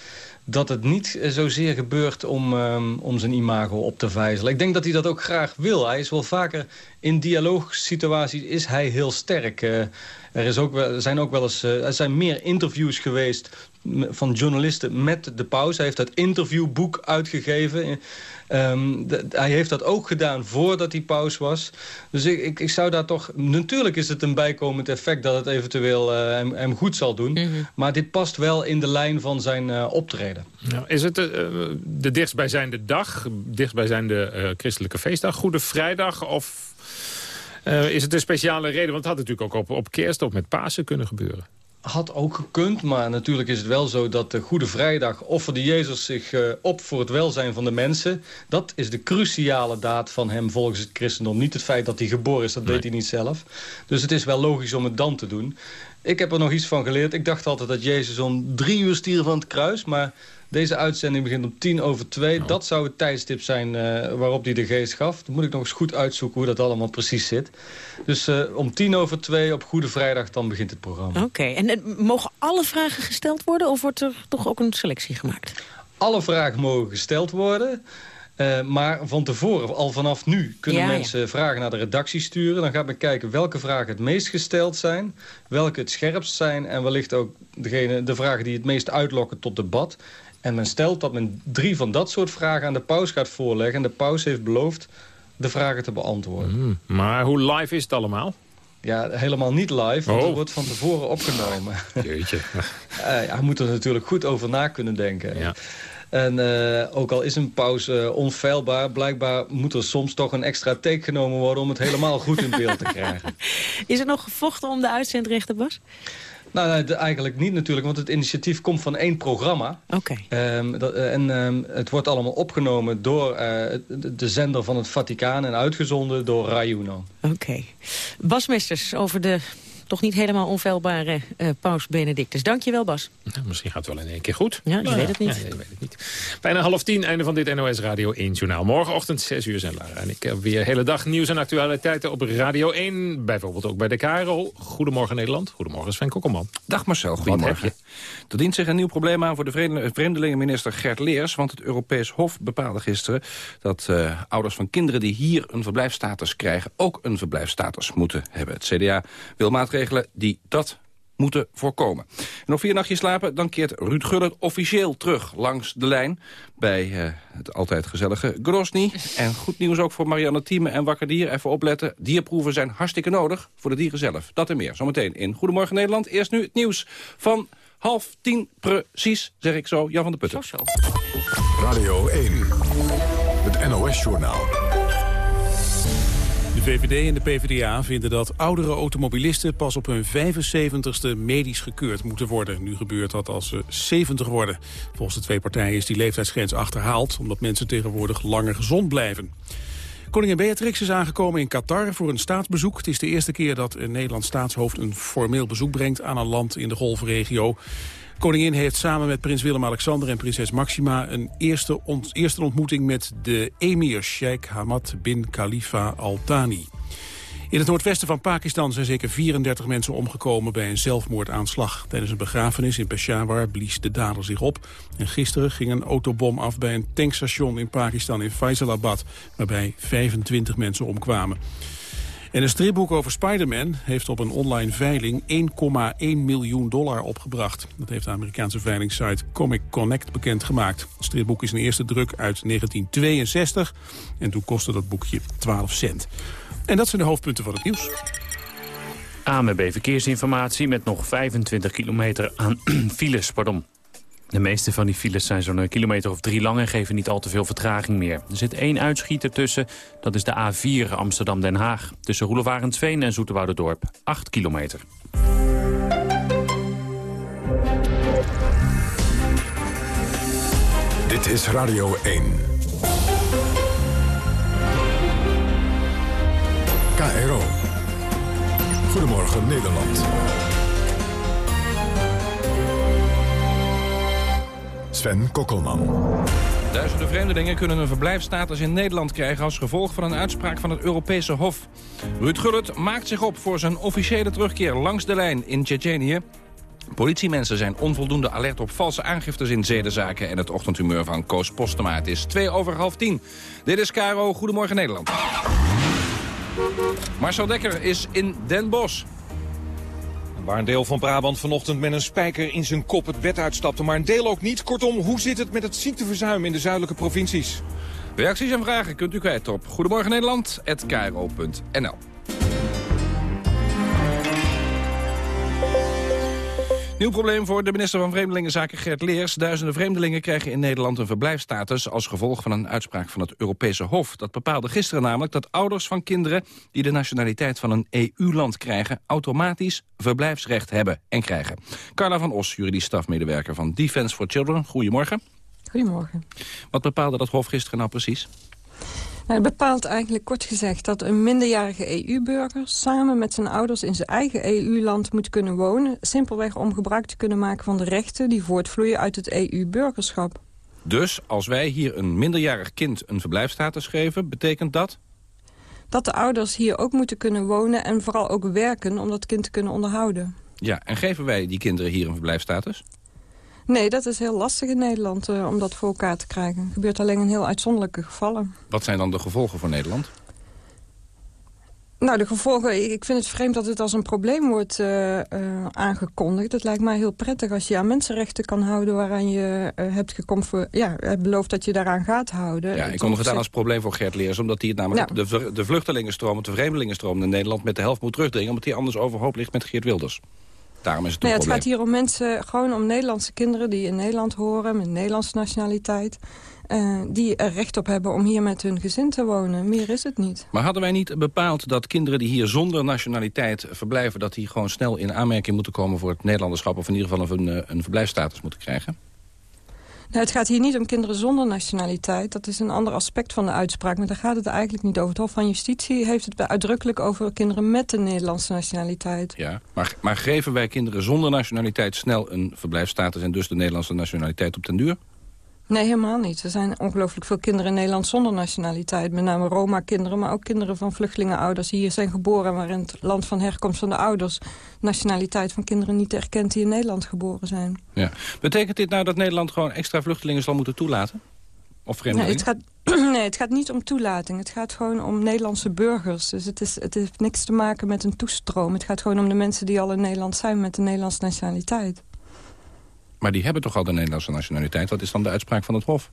S27: dat het niet zozeer gebeurt om, um, om zijn imago op te vijzelen. Ik denk dat hij dat ook graag wil. Hij is wel vaker in dialoogsituaties is hij heel sterk. Er, is ook, er zijn ook wel eens er zijn meer interviews geweest van journalisten met de paus. Hij heeft dat interviewboek uitgegeven. Um, de, hij heeft dat ook gedaan voordat hij paus was. Dus ik, ik, ik, zou daar toch... Natuurlijk is het een bijkomend effect dat het eventueel uh, hem, hem, goed zal doen. Mm -hmm. Maar dit past wel in de lijn van zijn uh, optreden.
S10: Nou, is het uh, de dichtstbijzijnde dag, dichtstbijzijnde christelijke feestdag, Goede Vrijdag... of is het een speciale reden? Want het had natuurlijk ook op, op kerst of met Pasen kunnen gebeuren
S27: had ook gekund, maar natuurlijk is het wel zo dat de Goede Vrijdag offerde Jezus zich uh, op voor het welzijn van de mensen. Dat is de cruciale daad van hem volgens het christendom. Niet het feit dat hij geboren is, dat nee. deed hij niet zelf. Dus het is wel logisch om het dan te doen. Ik heb er nog iets van geleerd. Ik dacht altijd dat Jezus om drie uur stierf van het kruis, maar deze uitzending begint om tien over twee. Oh. Dat zou het tijdstip zijn uh, waarop hij de geest gaf. Dan moet ik nog eens goed uitzoeken hoe dat allemaal precies zit. Dus uh, om tien over twee op Goede Vrijdag dan begint het programma.
S12: Oké, okay. en uh, mogen alle vragen gesteld worden of wordt er toch ook een selectie gemaakt?
S27: Alle vragen mogen gesteld worden. Uh, maar van tevoren, al vanaf nu, kunnen ja, mensen ja. vragen naar de redactie sturen. Dan gaat men kijken welke vragen het meest gesteld zijn. Welke het scherpst zijn. En wellicht ook degene, de vragen die het meest uitlokken tot debat. En men stelt dat men drie van dat soort vragen aan de paus gaat voorleggen. En de paus heeft beloofd de vragen te beantwoorden.
S10: Mm, maar hoe live is het allemaal?
S27: Ja, helemaal niet live, want oh. het wordt van tevoren opgenomen.
S10: Jeetje. uh,
S27: ja, hij moet er natuurlijk goed over na kunnen denken. Ja. En uh, ook al is een pauze uh, onfeilbaar... blijkbaar moet er soms toch een extra take genomen worden... om het helemaal goed in beeld te krijgen.
S12: Is er nog gevochten om de uitzendrechten, Bas?
S27: Nou, nee, eigenlijk niet natuurlijk, want het initiatief komt van één programma.
S12: Oké.
S27: Okay. Um, en um, het wordt allemaal opgenomen door uh, de, de, zender van het Vaticaan... en uitgezonden door Rai Uno.
S12: Oké. Okay. Basmesters over de toch niet helemaal onfeilbare uh, paus Benedictus. Dank je wel, Bas.
S10: misschien gaat het wel in één keer goed.
S12: Ja, je weet het niet.
S10: Ja, weet het niet. Bijna half tien, einde van dit NOS Radio 1 journaal. Morgenochtend 6 uur zijn Lara en ik heb weer de hele dag nieuws en actualiteiten op Radio 1. Bijvoorbeeld ook bij de KRO. Goedemorgen Nederland. Goedemorgen Sven Kokkelman.
S28: Dag Marcel, goedemorgen. Er dient zich een nieuw probleem aan voor de vreemdelingenminister Gert Leers. Want het Europees Hof bepaalde gisteren dat uh, ouders van kinderen die hier een verblijfstatus krijgen... ook een verblijfstatus moeten hebben. Het CDA wil maatregelen die dat moeten voorkomen. En nog vier nachtjes slapen, dan keert Ruud Gullit officieel terug langs de lijn... bij uh, het altijd gezellige Grosny. En goed nieuws ook voor Marianne Thieme en Wakker Dier. Even opletten, dierproeven zijn hartstikke nodig voor de dieren zelf. Dat en meer, zometeen in Goedemorgen Nederland. Eerst nu het nieuws van half tien precies, zeg ik zo, Jan van der Putten.
S1: Radio 1, het NOS-journaal.
S2: De VVD en de PvdA vinden dat oudere automobilisten pas op hun 75ste medisch gekeurd moeten worden. Nu gebeurt dat als ze 70 worden. Volgens de twee partijen is die leeftijdsgrens achterhaald... omdat mensen tegenwoordig langer gezond blijven. Koningin Beatrix is aangekomen in Qatar voor een staatsbezoek. Het is de eerste keer dat een Nederlands staatshoofd een formeel bezoek brengt aan een land in de golfregio. Koningin heeft samen met prins Willem-Alexander en prinses Maxima... een eerste, eerste ontmoeting met de emir Sheikh Hamad bin Khalifa Al Thani. In het noordwesten van Pakistan zijn zeker 34 mensen omgekomen bij een zelfmoordaanslag. Tijdens een begrafenis in Peshawar blies de dader zich op. En gisteren ging een autobom af bij een tankstation in Pakistan in Faisalabad... waarbij 25 mensen omkwamen. En een stripboek over Spider-Man heeft op een online veiling 1,1 miljoen dollar opgebracht. Dat heeft de Amerikaanse veilingsite Comic Connect bekendgemaakt. Het stripboek is een eerste druk uit 1962 en toen kostte dat boekje 12 cent. En dat zijn de hoofdpunten van het nieuws.
S3: AMB Verkeersinformatie met nog 25 kilometer aan files. Pardon. De meeste van die files zijn zo'n kilometer of drie lang en geven niet al te veel vertraging meer. Er zit één uitschieter tussen, dat is de A4 Amsterdam-Den Haag. Tussen Roelevarensveen en Zoeterwouderdorp, 8 kilometer.
S1: Dit is Radio 1. KRO. Goedemorgen Nederland. Sven Kokkelman.
S28: Duizenden vreemdelingen kunnen een verblijfstatus in Nederland krijgen... als gevolg van een uitspraak van het Europese Hof. Ruud Gullit maakt zich op voor zijn officiële terugkeer langs de lijn in Tsjetsjenië. Politiemensen zijn onvoldoende alert op valse aangiftes in zedenzaken... en het ochtendhumeur van Koos Postema. Het is twee over half tien. Dit is Caro. Goedemorgen Nederland. Marcel Dekker is in Den Bosch.
S29: Waar een deel van Brabant vanochtend met een spijker in zijn kop het bed uitstapte, maar een deel ook niet. Kortom, hoe zit het met het ziekteverzuim in de zuidelijke provincies?
S28: Reacties en vragen kunt u kwijt op Goedemorgen Nederland@kro.nl. Nieuw probleem voor de minister van Vreemdelingenzaken Gert Leers. Duizenden vreemdelingen krijgen in Nederland een verblijfstatus... als gevolg van een uitspraak van het Europese Hof. Dat bepaalde gisteren namelijk dat ouders van kinderen... die de nationaliteit van een EU-land krijgen... automatisch verblijfsrecht hebben en krijgen. Carla van Os, juridisch stafmedewerker van Defence for Children. Goedemorgen.
S30: Goedemorgen.
S28: Wat bepaalde dat Hof gisteren nou precies?
S30: Het bepaalt eigenlijk kort gezegd dat een minderjarige EU-burger... samen met zijn ouders in zijn eigen EU-land moet kunnen wonen... simpelweg om gebruik te kunnen maken van de rechten... die voortvloeien uit het EU-burgerschap.
S28: Dus als wij hier een minderjarig kind een verblijfstatus geven... betekent dat?
S30: Dat de ouders hier ook moeten kunnen wonen en vooral ook werken... om dat kind te kunnen onderhouden.
S28: Ja, en geven wij die kinderen hier een verblijfstatus?
S30: Nee, dat is heel lastig in Nederland uh, om dat voor elkaar te krijgen. Het gebeurt alleen in heel uitzonderlijke gevallen.
S28: Wat zijn dan de gevolgen voor Nederland?
S30: Nou, de gevolgen, ik vind het vreemd dat het als een probleem wordt uh, uh, aangekondigd. Het lijkt mij heel prettig als je aan mensenrechten kan houden... waaraan je uh, hebt, ja, hebt beloofd dat je daaraan gaat houden.
S28: Ja, ik kondig het aan als probleem voor Gert Leers... omdat hij het namelijk de, de vluchtelingenstroom, de vreemdelingenstroom in Nederland... met de helft moet terugdringen, omdat hij anders overhoop ligt met Geert Wilders. Daarom is het
S30: het gaat hier om mensen, gewoon om Nederlandse kinderen... die in Nederland horen, met Nederlandse nationaliteit... Uh, die er recht op hebben om hier met hun gezin te wonen. Meer is het niet.
S28: Maar hadden wij niet bepaald dat kinderen die hier zonder nationaliteit verblijven... dat die gewoon snel in aanmerking moeten komen voor het Nederlanderschap... of in ieder geval een, een verblijfsstatus moeten krijgen?
S30: Nou, het gaat hier niet om kinderen zonder nationaliteit. Dat is een ander aspect van de uitspraak. Maar daar gaat het eigenlijk niet over. Het Hof van Justitie heeft het uitdrukkelijk over kinderen met de Nederlandse nationaliteit.
S28: Ja, maar, maar geven wij kinderen zonder nationaliteit snel een verblijfsstatus... en dus de Nederlandse nationaliteit op den duur?
S30: Nee, helemaal niet. Er zijn ongelooflijk veel kinderen in Nederland zonder nationaliteit. Met name Roma-kinderen, maar ook kinderen van vluchtelingenouders... die hier zijn geboren, maar in het land van herkomst van de ouders... nationaliteit van kinderen niet erkent die in Nederland geboren zijn.
S28: Ja. Betekent dit nou dat Nederland gewoon extra vluchtelingen zal moeten toelaten? Of vreemdelingen?
S30: Nee, het gaat, nee, het gaat niet om toelating. Het gaat gewoon om Nederlandse burgers. Dus het, is, het heeft niks te maken met een toestroom. Het gaat gewoon om de mensen die al in Nederland zijn met de Nederlandse nationaliteit.
S28: Maar die hebben toch al de Nederlandse nationaliteit? Wat is dan de uitspraak van het Hof?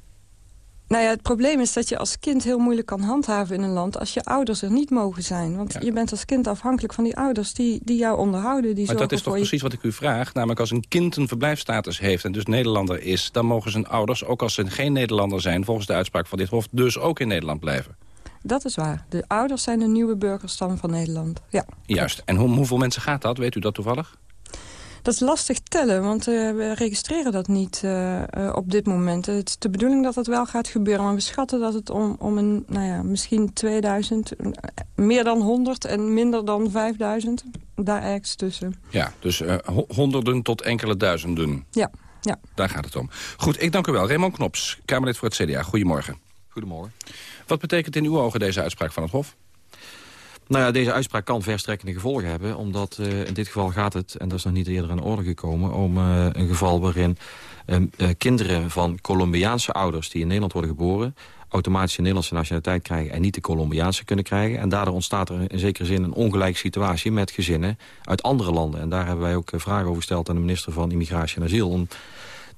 S30: Nou ja, het probleem is dat je als kind heel moeilijk kan handhaven in een land... als je ouders er niet mogen zijn. Want je bent als kind afhankelijk van die ouders die, die jou onderhouden. Die
S28: maar dat is toch
S30: je...
S28: precies wat ik u vraag? Namelijk als een kind een verblijfsstatus heeft en dus Nederlander is... dan mogen zijn ouders, ook als ze geen Nederlander zijn... volgens de uitspraak van dit Hof, dus ook in Nederland blijven.
S30: Dat is waar. De ouders zijn de nieuwe burgerstam van Nederland. Ja.
S28: Juist. En hoe, hoeveel mensen gaat dat? Weet u dat toevallig?
S30: Dat is lastig tellen, want uh, we registreren dat niet uh, uh, op dit moment. Het is de bedoeling dat dat wel gaat gebeuren. Maar we schatten dat het om, om een, nou ja, misschien 2000, meer dan 100 en minder dan 5000. Daar ergens tussen.
S28: Ja, dus honderden tot enkele duizenden.
S30: Ja, ja.
S28: Daar gaat het om. Goed, ik dank u wel. Raymond Knops, Kamerlid voor het CDA. Goedemorgen.
S31: Goedemorgen.
S28: Wat betekent in uw ogen deze uitspraak van het Hof?
S31: Nou ja, deze uitspraak kan verstrekkende gevolgen hebben. Omdat uh, in dit geval gaat het, en dat is nog niet eerder aan orde gekomen... om uh, een geval waarin uh, kinderen van Colombiaanse ouders... die in Nederland worden geboren... automatisch een Nederlandse nationaliteit krijgen... en niet de Colombiaanse kunnen krijgen. En daardoor ontstaat er in zekere zin een ongelijke situatie... met gezinnen uit andere landen. En daar hebben wij ook vragen over gesteld aan de minister van Immigratie en Asiel... Om,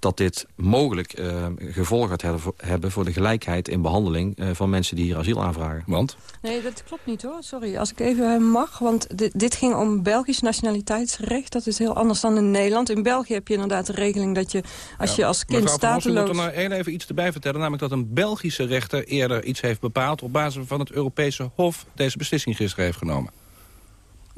S31: dat dit mogelijk uh, gevolgen gaat hebben voor de gelijkheid in behandeling uh, van mensen die hier asiel aanvragen.
S28: Want?
S30: Nee, dat klopt niet hoor. Sorry, als ik even mag. Want dit, dit ging om Belgisch nationaliteitsrecht. Dat is heel anders dan in Nederland. In België heb je inderdaad de regeling dat je als ja, je als kind stateloos...
S28: Ik moet er nou even iets erbij vertellen. Namelijk dat een Belgische rechter eerder iets heeft bepaald... op basis van het Europese Hof deze beslissing gisteren heeft genomen.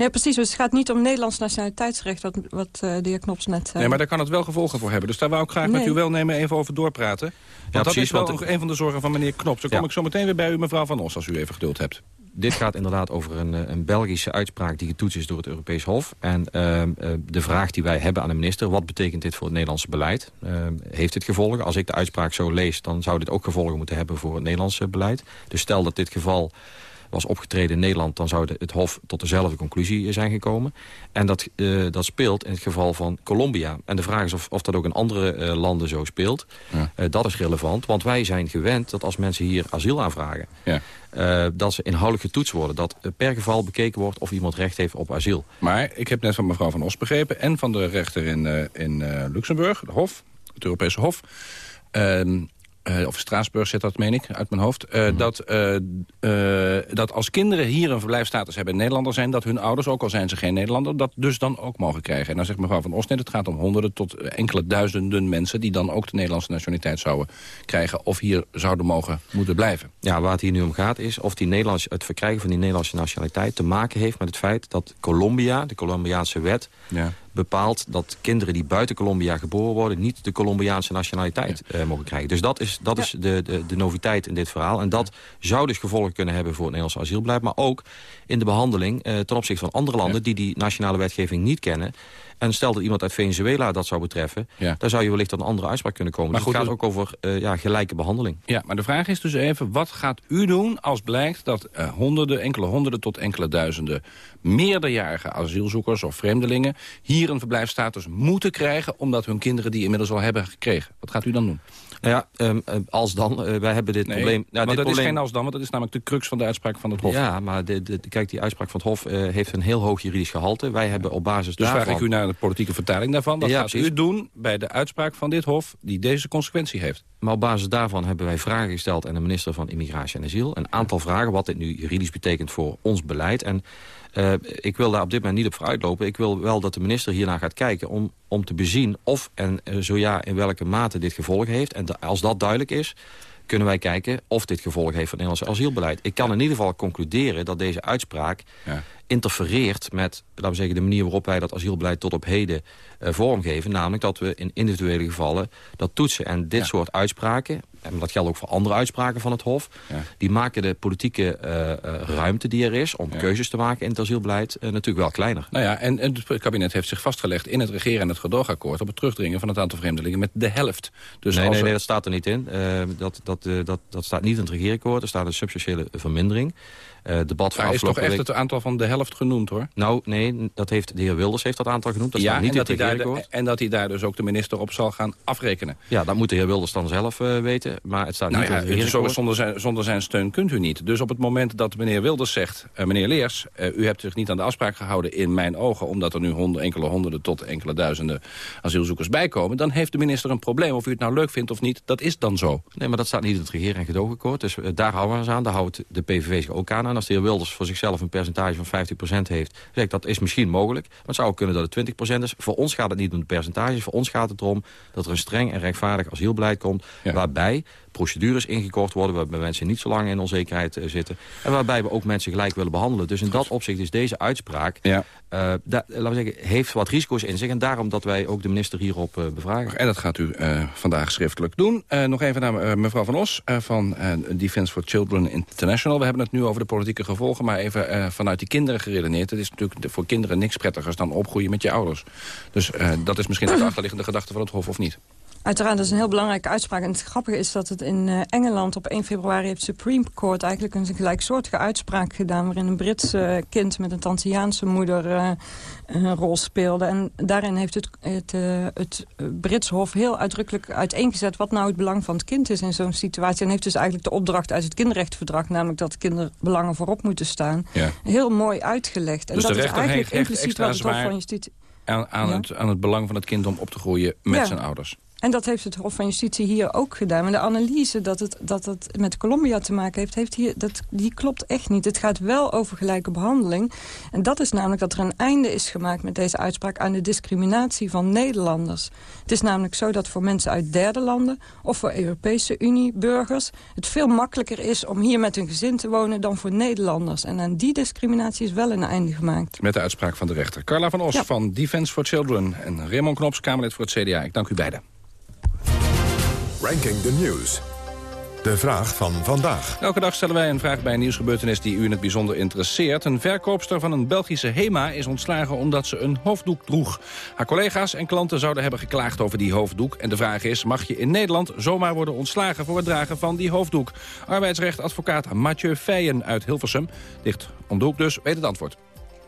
S30: Ja, precies. Dus het gaat niet om Nederlands nationaliteitsrecht, wat, wat uh, de heer Knops net zei.
S28: Nee, maar daar kan het wel gevolgen voor hebben. Dus daar wou ik graag nee. met u wel nemen even over doorpraten. Want ja, dat precies, is wel want... een van de zorgen van meneer Knops. Dan kom ja. ik zo meteen weer bij u, mevrouw Van Os, als u even geduld hebt.
S31: Dit gaat inderdaad over een, een Belgische uitspraak die getoetst is door het Europees Hof. En uh, de vraag die wij hebben aan de minister, wat betekent dit voor het Nederlandse beleid? Uh, heeft dit gevolgen? Als ik de uitspraak zo lees, dan zou dit ook gevolgen moeten hebben voor het Nederlandse beleid. Dus stel dat dit geval was opgetreden in Nederland... dan zou het Hof tot dezelfde conclusie zijn gekomen. En dat, uh, dat speelt in het geval van Colombia. En de vraag is of, of dat ook in andere uh, landen zo speelt. Ja. Dat is relevant, want wij zijn gewend dat als mensen hier asiel aanvragen... Ja. dat ze inhoudelijk getoetst worden. Dat per geval bekeken wordt of iemand recht heeft op asiel.
S28: Maar ik heb net van mevrouw Van Os begrepen... en van de rechter in, in Luxemburg, het Hof, het Europese Hof... Uh, of Straatsburg zit dat, meen ik, uit mijn hoofd... Uh, mm -hmm. dat, uh, dat als kinderen hier een verblijfstatus hebben... Nederlander zijn, dat hun ouders, ook al zijn ze geen Nederlander... dat dus dan ook mogen krijgen. En dan zegt mevrouw Van Osnet, het gaat om honderden tot enkele duizenden mensen... die dan ook de Nederlandse nationaliteit zouden krijgen... of hier zouden mogen moeten blijven.
S31: Ja, waar het hier nu om gaat is of die Nederlands, het verkrijgen van die Nederlandse nationaliteit... te maken heeft met het feit dat Colombia, de Colombiaanse wet... Ja bepaalt dat kinderen die buiten Colombia geboren worden... niet de Colombiaanse nationaliteit ja. uh, mogen krijgen. Dus dat is, dat ja. is de, de, de noviteit in dit verhaal. En dat zou dus gevolgen kunnen hebben voor het Nederlands asielbeleid... maar ook in de behandeling uh, ten opzichte van andere landen... die die nationale wetgeving niet kennen... En stel dat iemand uit Venezuela dat zou betreffen... Ja. dan zou je wellicht een andere uitspraak kunnen komen. Maar dus goed, het gaat ook over uh, ja, gelijke behandeling.
S28: Ja, maar de vraag is dus even... wat gaat u doen als blijkt dat uh, honderden, enkele honderden tot enkele duizenden... meerderjarige asielzoekers of vreemdelingen... hier een verblijfsstatus moeten krijgen... omdat hun kinderen die inmiddels al hebben gekregen? Wat gaat u dan doen?
S31: Nou ja, um, als dan. Uh, wij hebben dit
S28: nee,
S31: probleem...
S28: Nou,
S31: dit
S28: dat
S31: probleem...
S28: is geen als dan, want dat is namelijk de crux van de uitspraak van het Hof.
S31: Ja, maar de, de, kijk, die uitspraak van het Hof uh, heeft een heel hoog juridisch gehalte. Wij hebben op basis
S28: dus
S31: daarvan...
S28: vraag ik u naar de politieke vertaling daarvan. Ja, gaat precies. u doen bij de uitspraak van dit Hof die deze consequentie heeft?
S31: Maar op basis daarvan hebben wij vragen gesteld aan de minister van Immigratie en Asiel. Een aantal vragen, wat dit nu juridisch betekent voor ons beleid. En uh, ik wil daar op dit moment niet op vooruitlopen. Ik wil wel dat de minister hiernaar gaat kijken om, om te bezien of en uh, zo ja in welke mate dit gevolgen heeft. En als dat duidelijk is, kunnen wij kijken of dit gevolg heeft voor het Nederlandse asielbeleid. Ik kan in ieder geval concluderen dat deze uitspraak... Ja. interfereert met laten we zeggen, de manier waarop wij dat asielbeleid tot op heden uh, vormgeven. Namelijk dat we in individuele gevallen dat toetsen. En dit soort uitspraken, en dat geldt ook voor andere uitspraken van het Hof... die maken de politieke uh, ruimte die er is om keuzes te maken in het asielbeleid natuurlijk wel kleiner.
S28: Nou ja, en, en, het kabinet heeft zich vastgelegd in het regeren en het gedoogakkoord... op het terugdringen van het aantal vreemdelingen met de helft.
S31: Dus nee, nee, nee, dat staat er niet in. dat, dat, dat, dat staat niet in het regeerakkoord. Er staat een substantiële vermindering. Uh, debat
S28: is toch echt het aantal van de helft genoemd, hoor?
S31: Nou, nee, dat heeft, de heer Wilders heeft dat aantal genoemd. Dat ja, niet en, dat hij
S28: daar, en dat hij daar dus ook de minister op zal gaan afrekenen.
S31: Ja, dat moet de heer Wilders dan zelf uh, weten. Maar het staat nou niet ja, in
S28: het zonder zijn, zonder zijn steun kunt u niet. Dus op het moment dat meneer Wilders zegt... Uh, meneer Leers, u hebt zich niet aan de afspraak gehouden in mijn ogen... omdat er nu honderd, enkele honderden tot enkele duizenden asielzoekers bijkomen... dan heeft de minister een probleem. Of u het nou leuk vindt of niet, dat is dan zo.
S31: Nee, maar dat staat niet in het regeren- en gedoogakkoord. Dus daar houden we ons aan. Daar houdt de PVV zich ook aan. En als de heer Wilders voor zichzelf een percentage van 50% heeft... zeg ik, dat is misschien mogelijk. Maar het zou ook kunnen dat het 20% is. Voor ons gaat het niet om de percentages. Voor ons gaat het erom dat er een streng en rechtvaardig asielbeleid komt... waarbij procedures ingekort worden... waarbij mensen niet zo lang in onzekerheid uh, zitten... en waarbij we ook mensen gelijk willen behandelen. Dus in dat opzicht is deze uitspraak... Ja. Uh, laten we zeggen, heeft wat risico's in zich... en daarom dat wij ook de minister hierop uh, bevragen.
S28: En dat gaat u vandaag schriftelijk doen. nog even naar mevrouw Van Os van Defence for Children International. We hebben het nu over de politieke gevolgen... maar even vanuit die kinderen geredeneerd. Het is natuurlijk voor kinderen niks prettigers dan opgroeien met je ouders. Dus dat is misschien de achterliggende gedachte van het Hof, of niet?
S30: Uiteraard, dat is een heel belangrijke uitspraak. En het grappige is dat het in uh, Engeland op 1 februari... heeft Supreme Court eigenlijk een gelijksoortige uitspraak gedaan... waarin een Brits uh, kind met een Tantiaanse moeder uh, een rol speelde. En daarin heeft het, het, het Brits Hof heel uitdrukkelijk uiteengezet... wat nou het belang van het kind is in zo'n situatie. En heeft dus eigenlijk de opdracht uit het kinderrechtenverdrag... namelijk dat kinderbelangen voorop moeten staan... Ja. heel mooi uitgelegd. En
S28: dus
S30: dat
S28: is
S30: eigenlijk impliciet wat het Hof van Justitie...
S28: Aan, aan, het, aan het belang van het kind om op te groeien met zijn ouders.
S30: En dat heeft het Hof van Justitie hier ook gedaan. Maar de analyse dat het, dat het met Colombia te maken heeft, heeft hier, dat, die klopt echt niet. Het gaat wel over gelijke behandeling. En dat is namelijk dat er een einde is gemaakt met deze uitspraak... aan de discriminatie van Nederlanders. Het is namelijk zo dat voor mensen uit derde landen... of voor Europese Unie-burgers... het veel makkelijker is om hier met een gezin te wonen... dan voor Nederlanders. En aan die discriminatie is wel een einde gemaakt.
S28: Met de uitspraak van de rechter. Carla van Os van Defence for Children... en Raymond Knops, Kamerlid voor het CDA. Ik dank u beiden.
S1: Ranking the News. De vraag van vandaag.
S28: Elke dag stellen wij een vraag bij een nieuwsgebeurtenis die u in het bijzonder interesseert. Een verkoopster van een Belgische HEMA is ontslagen omdat ze een hoofddoek droeg. Haar collega's en klanten zouden hebben geklaagd over die hoofddoek. En de vraag is, mag je in Nederland zomaar worden ontslagen voor het dragen van die hoofddoek? Arbeidsrechtadvocaat Mathieu Feijen uit Hilversum, dicht om de hoek dus, weet het antwoord.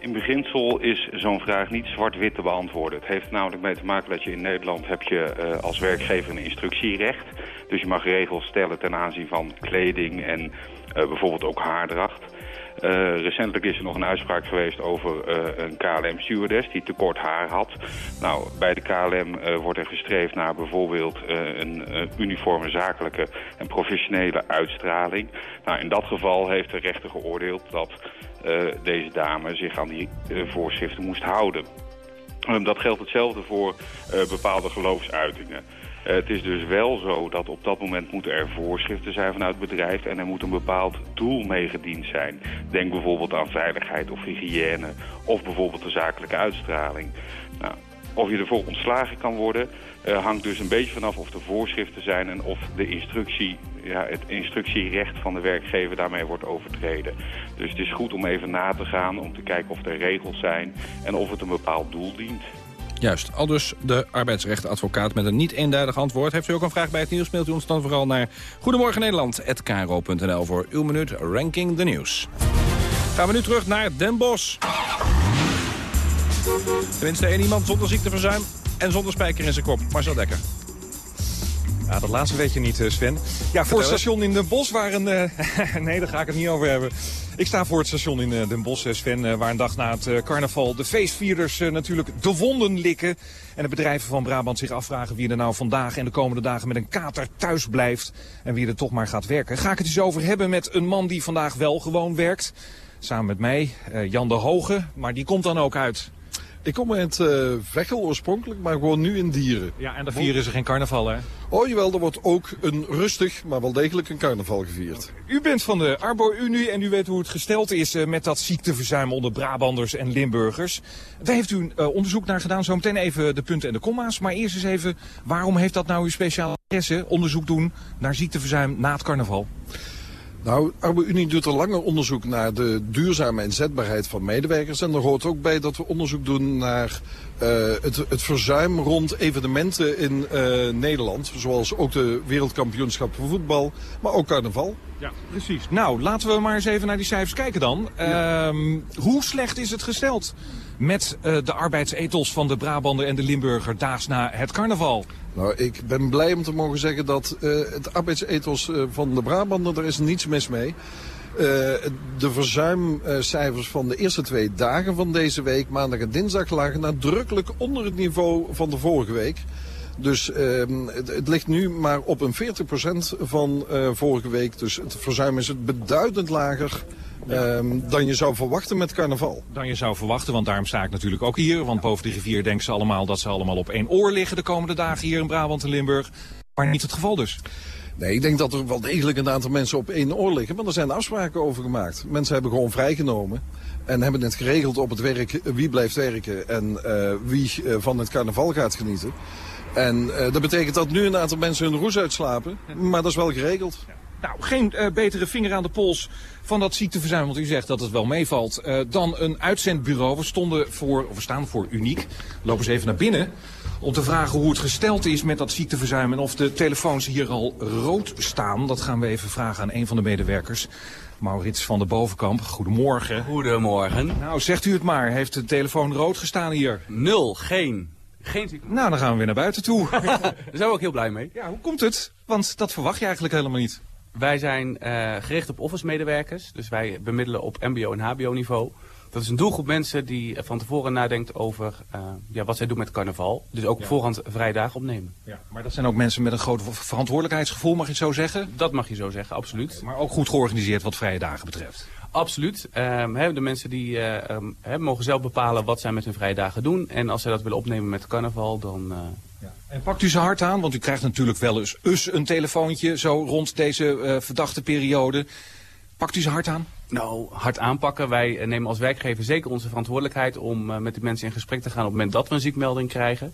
S32: In beginsel is zo'n vraag niet zwart-wit te beantwoorden. Het heeft namelijk mee te maken dat je in Nederland heb je uh, als werkgever een instructierecht. Dus je mag regels stellen ten aanzien van kleding en uh, bijvoorbeeld ook haardracht. Uh, recentelijk is er nog een uitspraak geweest over een KLM-stewardess die tekort haar had. Nou, bij de KLM wordt er gestreefd naar bijvoorbeeld een uniforme zakelijke en professionele uitstraling. Nou, in dat geval heeft de rechter geoordeeld dat deze dame zich aan die voorschriften moest houden. Um, dat geldt hetzelfde voor bepaalde geloofsuitingen. Het is dus wel zo dat op dat moment moeten er voorschriften zijn vanuit het bedrijf... en er moet een bepaald doel meegediend zijn. Denk bijvoorbeeld aan veiligheid of hygiëne of bijvoorbeeld de zakelijke uitstraling. Nou, of je ervoor ontslagen kan worden hangt dus een beetje vanaf of er voorschriften zijn... en of de instructie, ja, het instructierecht van de werkgever daarmee wordt overtreden. Dus het is goed om even na te gaan om te kijken of er regels zijn... en of het een bepaald doel dient.
S28: Juist, al dus de arbeidsrechtadvocaat met een niet eenduidig antwoord. Heeft u ook een vraag bij het nieuws, mailt u ons dan vooral naar Goedemorgen Nederland@kro.nl voor uw minuut Ranking the News. Gaan we nu terug naar Den Bosch. Tenminste één iemand zonder ziekteverzuim en zonder spijker in zijn kop. Marcel Dekker.
S33: Ja, dat laatste weet je niet, eh, Sven. Ja, voor het station in Den Bosch waren... Uh, nee, daar ga ik het niet over hebben. Ik sta voor het station in uh, Den Bosch, Sven, waar een dag na het carnaval de feestvierders natuurlijk de wonden likken. En de bedrijven van Brabant zich afvragen wie er nou vandaag en de komende dagen met een kater thuis blijft. En wie er toch maar gaat werken. Ga ik het eens over hebben met een man die vandaag wel gewoon werkt. Samen met mij, Jan de Hoge, maar die komt dan ook uit
S29: Ik kom uit uh, Veghel oorspronkelijk, maar gewoon nu in Dieren.
S33: Ja, en daar vieren ze geen carnaval, hè?
S29: Oh jawel, er wordt ook een rustig, maar wel degelijk een carnaval gevierd.
S33: U bent van de Arbo-Unie en u weet hoe het gesteld is uh, met dat ziekteverzuim onder Brabanders en Limburgers. Daar heeft u een uh, onderzoek naar gedaan, zo meteen even de punten en de komma's. Maar eerst eens even, waarom heeft dat nou uw speciale interesse, onderzoek doen naar ziekteverzuim na het carnaval?
S29: Nou, Arbo-Unie doet al langer onderzoek naar de duurzame inzetbaarheid van medewerkers. En er hoort ook bij dat we onderzoek doen naar uh, het, het, verzuim rond evenementen in uh, Nederland. Zoals ook de wereldkampioenschap voor voetbal, maar ook carnaval.
S33: Ja, precies. Nou, laten we maar eens even naar die cijfers kijken dan. Ja. Uh, hoe slecht is het gesteld met uh, de arbeidsethos van de Brabander en de Limburger daags na het carnaval?
S29: Nou, ik ben blij om te mogen zeggen dat het arbeidsethos van de Brabander, daar is niets mis mee. Uh, de verzuimcijfers van de eerste twee dagen van deze week, maandag en dinsdag, lagen nadrukkelijk onder het niveau van de vorige week. Dus uh, het, het, ligt nu maar op een 40% van uh, vorige week. Dus het verzuim is het beduidend lager ja. um, dan je zou verwachten met carnaval.
S33: Dan je zou verwachten, want daarom sta ik natuurlijk ook hier. Want boven de rivier denken ze allemaal dat ze allemaal op één oor liggen de komende dagen hier in Brabant en Limburg. Maar niet het geval dus.
S29: Nee, ik denk dat er wel degelijk een aantal mensen op één oor liggen. Maar er zijn afspraken over gemaakt. Mensen hebben gewoon vrijgenomen. En hebben het geregeld op het werk wie blijft werken en uh, wie uh, van het carnaval gaat genieten. En uh, dat betekent dat nu een aantal mensen hun roes uitslapen. Maar dat is wel geregeld.
S33: Nou, geen betere vinger aan de pols van dat ziekteverzuim, want u zegt dat het wel meevalt, dan een uitzendbureau. We, stonden voor, of we staan voor Uniek. Lopen eens even naar binnen om te vragen hoe het gesteld is met dat ziekteverzuim... en of de telefoons hier al rood staan. Dat gaan we even vragen aan een van de medewerkers. Maurits van de Bovenkamp, goedemorgen.
S34: Goedemorgen.
S33: Nou, zegt u het maar. Heeft de telefoon rood gestaan hier?
S34: Nul, geen. Geen.
S33: Nou, dan gaan we weer naar buiten toe.
S34: Daar zijn we ook heel blij mee.
S33: Ja, hoe komt het? Want dat verwacht je eigenlijk helemaal niet.
S34: Wij zijn uh, gericht op office medewerkers. Dus wij bemiddelen op mbo en hbo niveau. Dat is een doelgroep mensen die van tevoren nadenkt over uh, ja, wat zij doen met carnaval. Dus ook ja. voorhand vrije dagen opnemen.
S33: Ja, maar dat zijn ook mensen met een groot verantwoordelijkheidsgevoel, mag je het zo zeggen?
S34: Dat mag je zo zeggen, absoluut.
S33: Maar ook goed georganiseerd wat vrije dagen betreft?
S34: Absoluut. Um, he, de mensen die uh, um, he, mogen zelf bepalen wat zij met hun vrije dagen doen. En als zij dat willen opnemen met carnaval, dan... Uh,
S33: ja. En pakt u ze hard aan? Want u krijgt natuurlijk wel eens, eens een telefoontje zo rond deze verdachte periode. Pakt u ze hard aan?
S34: Nou, hard aanpakken. Wij nemen als werkgever zeker onze verantwoordelijkheid om uh, met die mensen in gesprek te gaan op het moment dat we een ziekmelding krijgen.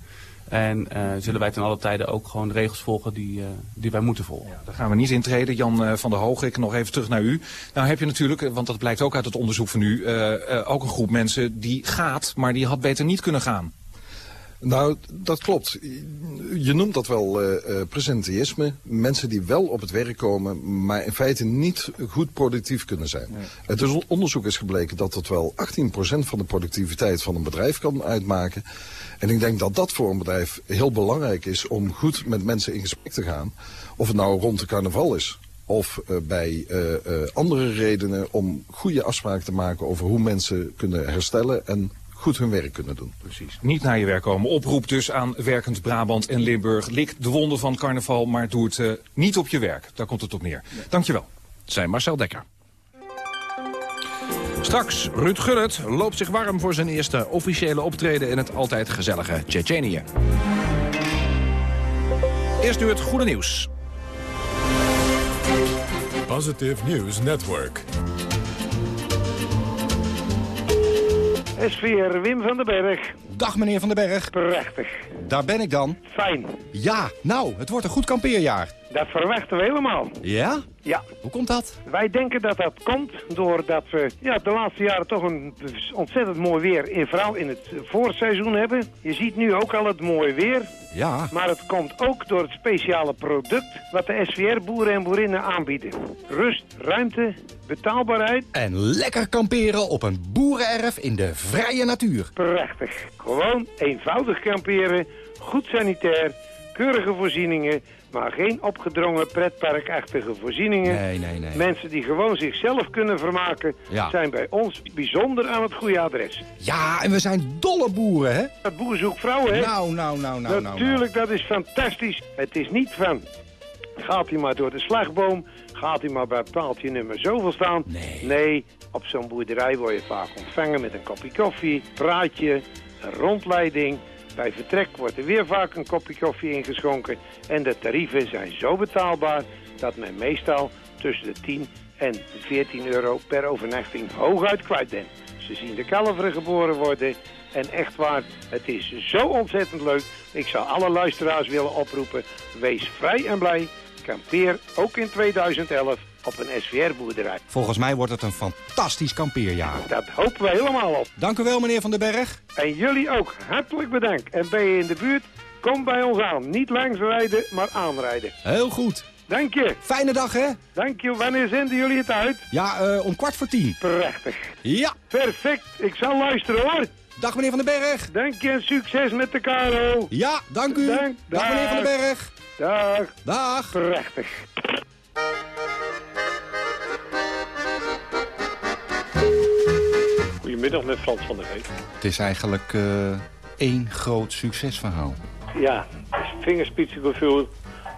S34: En uh, zullen wij ten alle tijde ook gewoon regels volgen die, die wij moeten volgen.
S33: Daar gaan we niet in treden. Jan van der Hoog, ik nog even terug naar u. Nou heb je natuurlijk, want dat blijkt ook uit het onderzoek van u, ook een groep mensen die gaat, maar die had beter niet kunnen gaan.
S29: Nou, dat klopt. Je noemt dat wel uh, presenteïsme. Mensen die wel op het werk komen, maar in feite niet goed productief kunnen zijn. Nee. Het is, onderzoek is gebleken dat dat wel 18% van de productiviteit van een bedrijf kan uitmaken. En ik denk dat dat voor een bedrijf heel belangrijk is om goed met mensen in gesprek te gaan. Of het nou rond de carnaval is of uh, bij uh, uh, andere redenen om goede afspraken te maken over hoe mensen kunnen herstellen en goed hun werk kunnen doen.
S33: Precies. Niet naar je werk komen. Oproep dus aan werkend Brabant en Limburg. Lik de wonden van carnaval, maar doe het uh, niet op je werk. Daar komt het op neer. Dankjewel. Zijn Marcel Dekker. Straks, Ruud Gullit loopt zich warm voor zijn eerste officiële optreden... in het altijd gezellige Tsjetsjenië. Eerst nu het goede nieuws.
S1: Positive News Network.
S35: SVR Wim van den Berg.
S36: Dag meneer Van den Berg.
S35: Prachtig.
S36: Daar ben ik dan.
S35: Fijn.
S36: Ja, nou, het wordt een goed kampeerjaar.
S35: Dat verwachten we helemaal.
S36: Ja?
S35: Ja.
S36: Hoe komt dat?
S35: Wij denken dat dat komt doordat we ja, de laatste jaren toch een ontzettend mooi weer, in, vooral in het voorseizoen hebben. Je ziet nu ook al het mooie weer.
S36: Ja.
S35: Maar het komt ook door het speciale product wat de SVR-boeren en boerinnen aanbieden. Rust, ruimte, betaalbaarheid.
S36: En lekker kamperen op een boerenerf in de vrije natuur.
S35: Prachtig. Gewoon eenvoudig kamperen, goed sanitair, keurige voorzieningen maar geen opgedrongen pretparkachtige voorzieningen.
S36: Nee, nee, nee.
S35: Mensen die gewoon zichzelf kunnen vermaken... Ja. zijn bij ons bijzonder aan het goede adres.
S36: Ja, en we zijn dolle boeren, hè?
S35: Het boer zoekt vrouwen, hè?
S36: Nou, nou, nou, nou,
S35: Natuurlijk,
S36: nou,
S35: dat is fantastisch. Het is niet van... Gaat hij maar door de slagboom? Gaat hij maar bij paaltje nummer zoveel staan?
S36: Nee.
S35: Nee, op zo'n boerderij word je vaak ontvangen met een kopje koffie, praatje een rondleiding. Bij vertrek wordt er weer vaak een kopje koffie ingeschonken. En de tarieven zijn zo betaalbaar dat men meestal tussen de 10 en 14 euro per overnachting hooguit kwijt bent. Ze zien de kalveren geboren worden. En echt waar, het is zo ontzettend leuk. Ik zou alle luisteraars willen oproepen. Wees vrij en blij. Kampeer ook in 2011 op een SVR-boerderij.
S36: Volgens mij wordt het een fantastisch kampeerjaar.
S35: Dat hopen we helemaal op.
S36: Dank u wel, meneer Van den Berg.
S35: En jullie ook. Hartelijk bedankt. En ben je in de buurt, kom bij ons aan. Niet langs rijden, maar aanrijden.
S36: Heel goed.
S35: Dank je.
S36: Fijne dag, hè?
S35: Dank je. Wanneer zenden jullie het uit?
S36: Ja, uh, om kwart voor tien.
S35: Prachtig.
S36: Ja.
S35: Perfect. Ik zal luisteren, hoor.
S36: Dag, meneer Van den Berg.
S35: Dank je en succes met de Karo.
S36: Ja, dank u.
S35: Dank.
S36: Dag, meneer Van den Berg.
S35: Dag.
S36: Dag.
S35: Prachtig.
S37: Goedemiddag met Frans van der Veet.
S36: Het is eigenlijk uh, één groot succesverhaal.
S37: Ja, vingerspitsengevoel,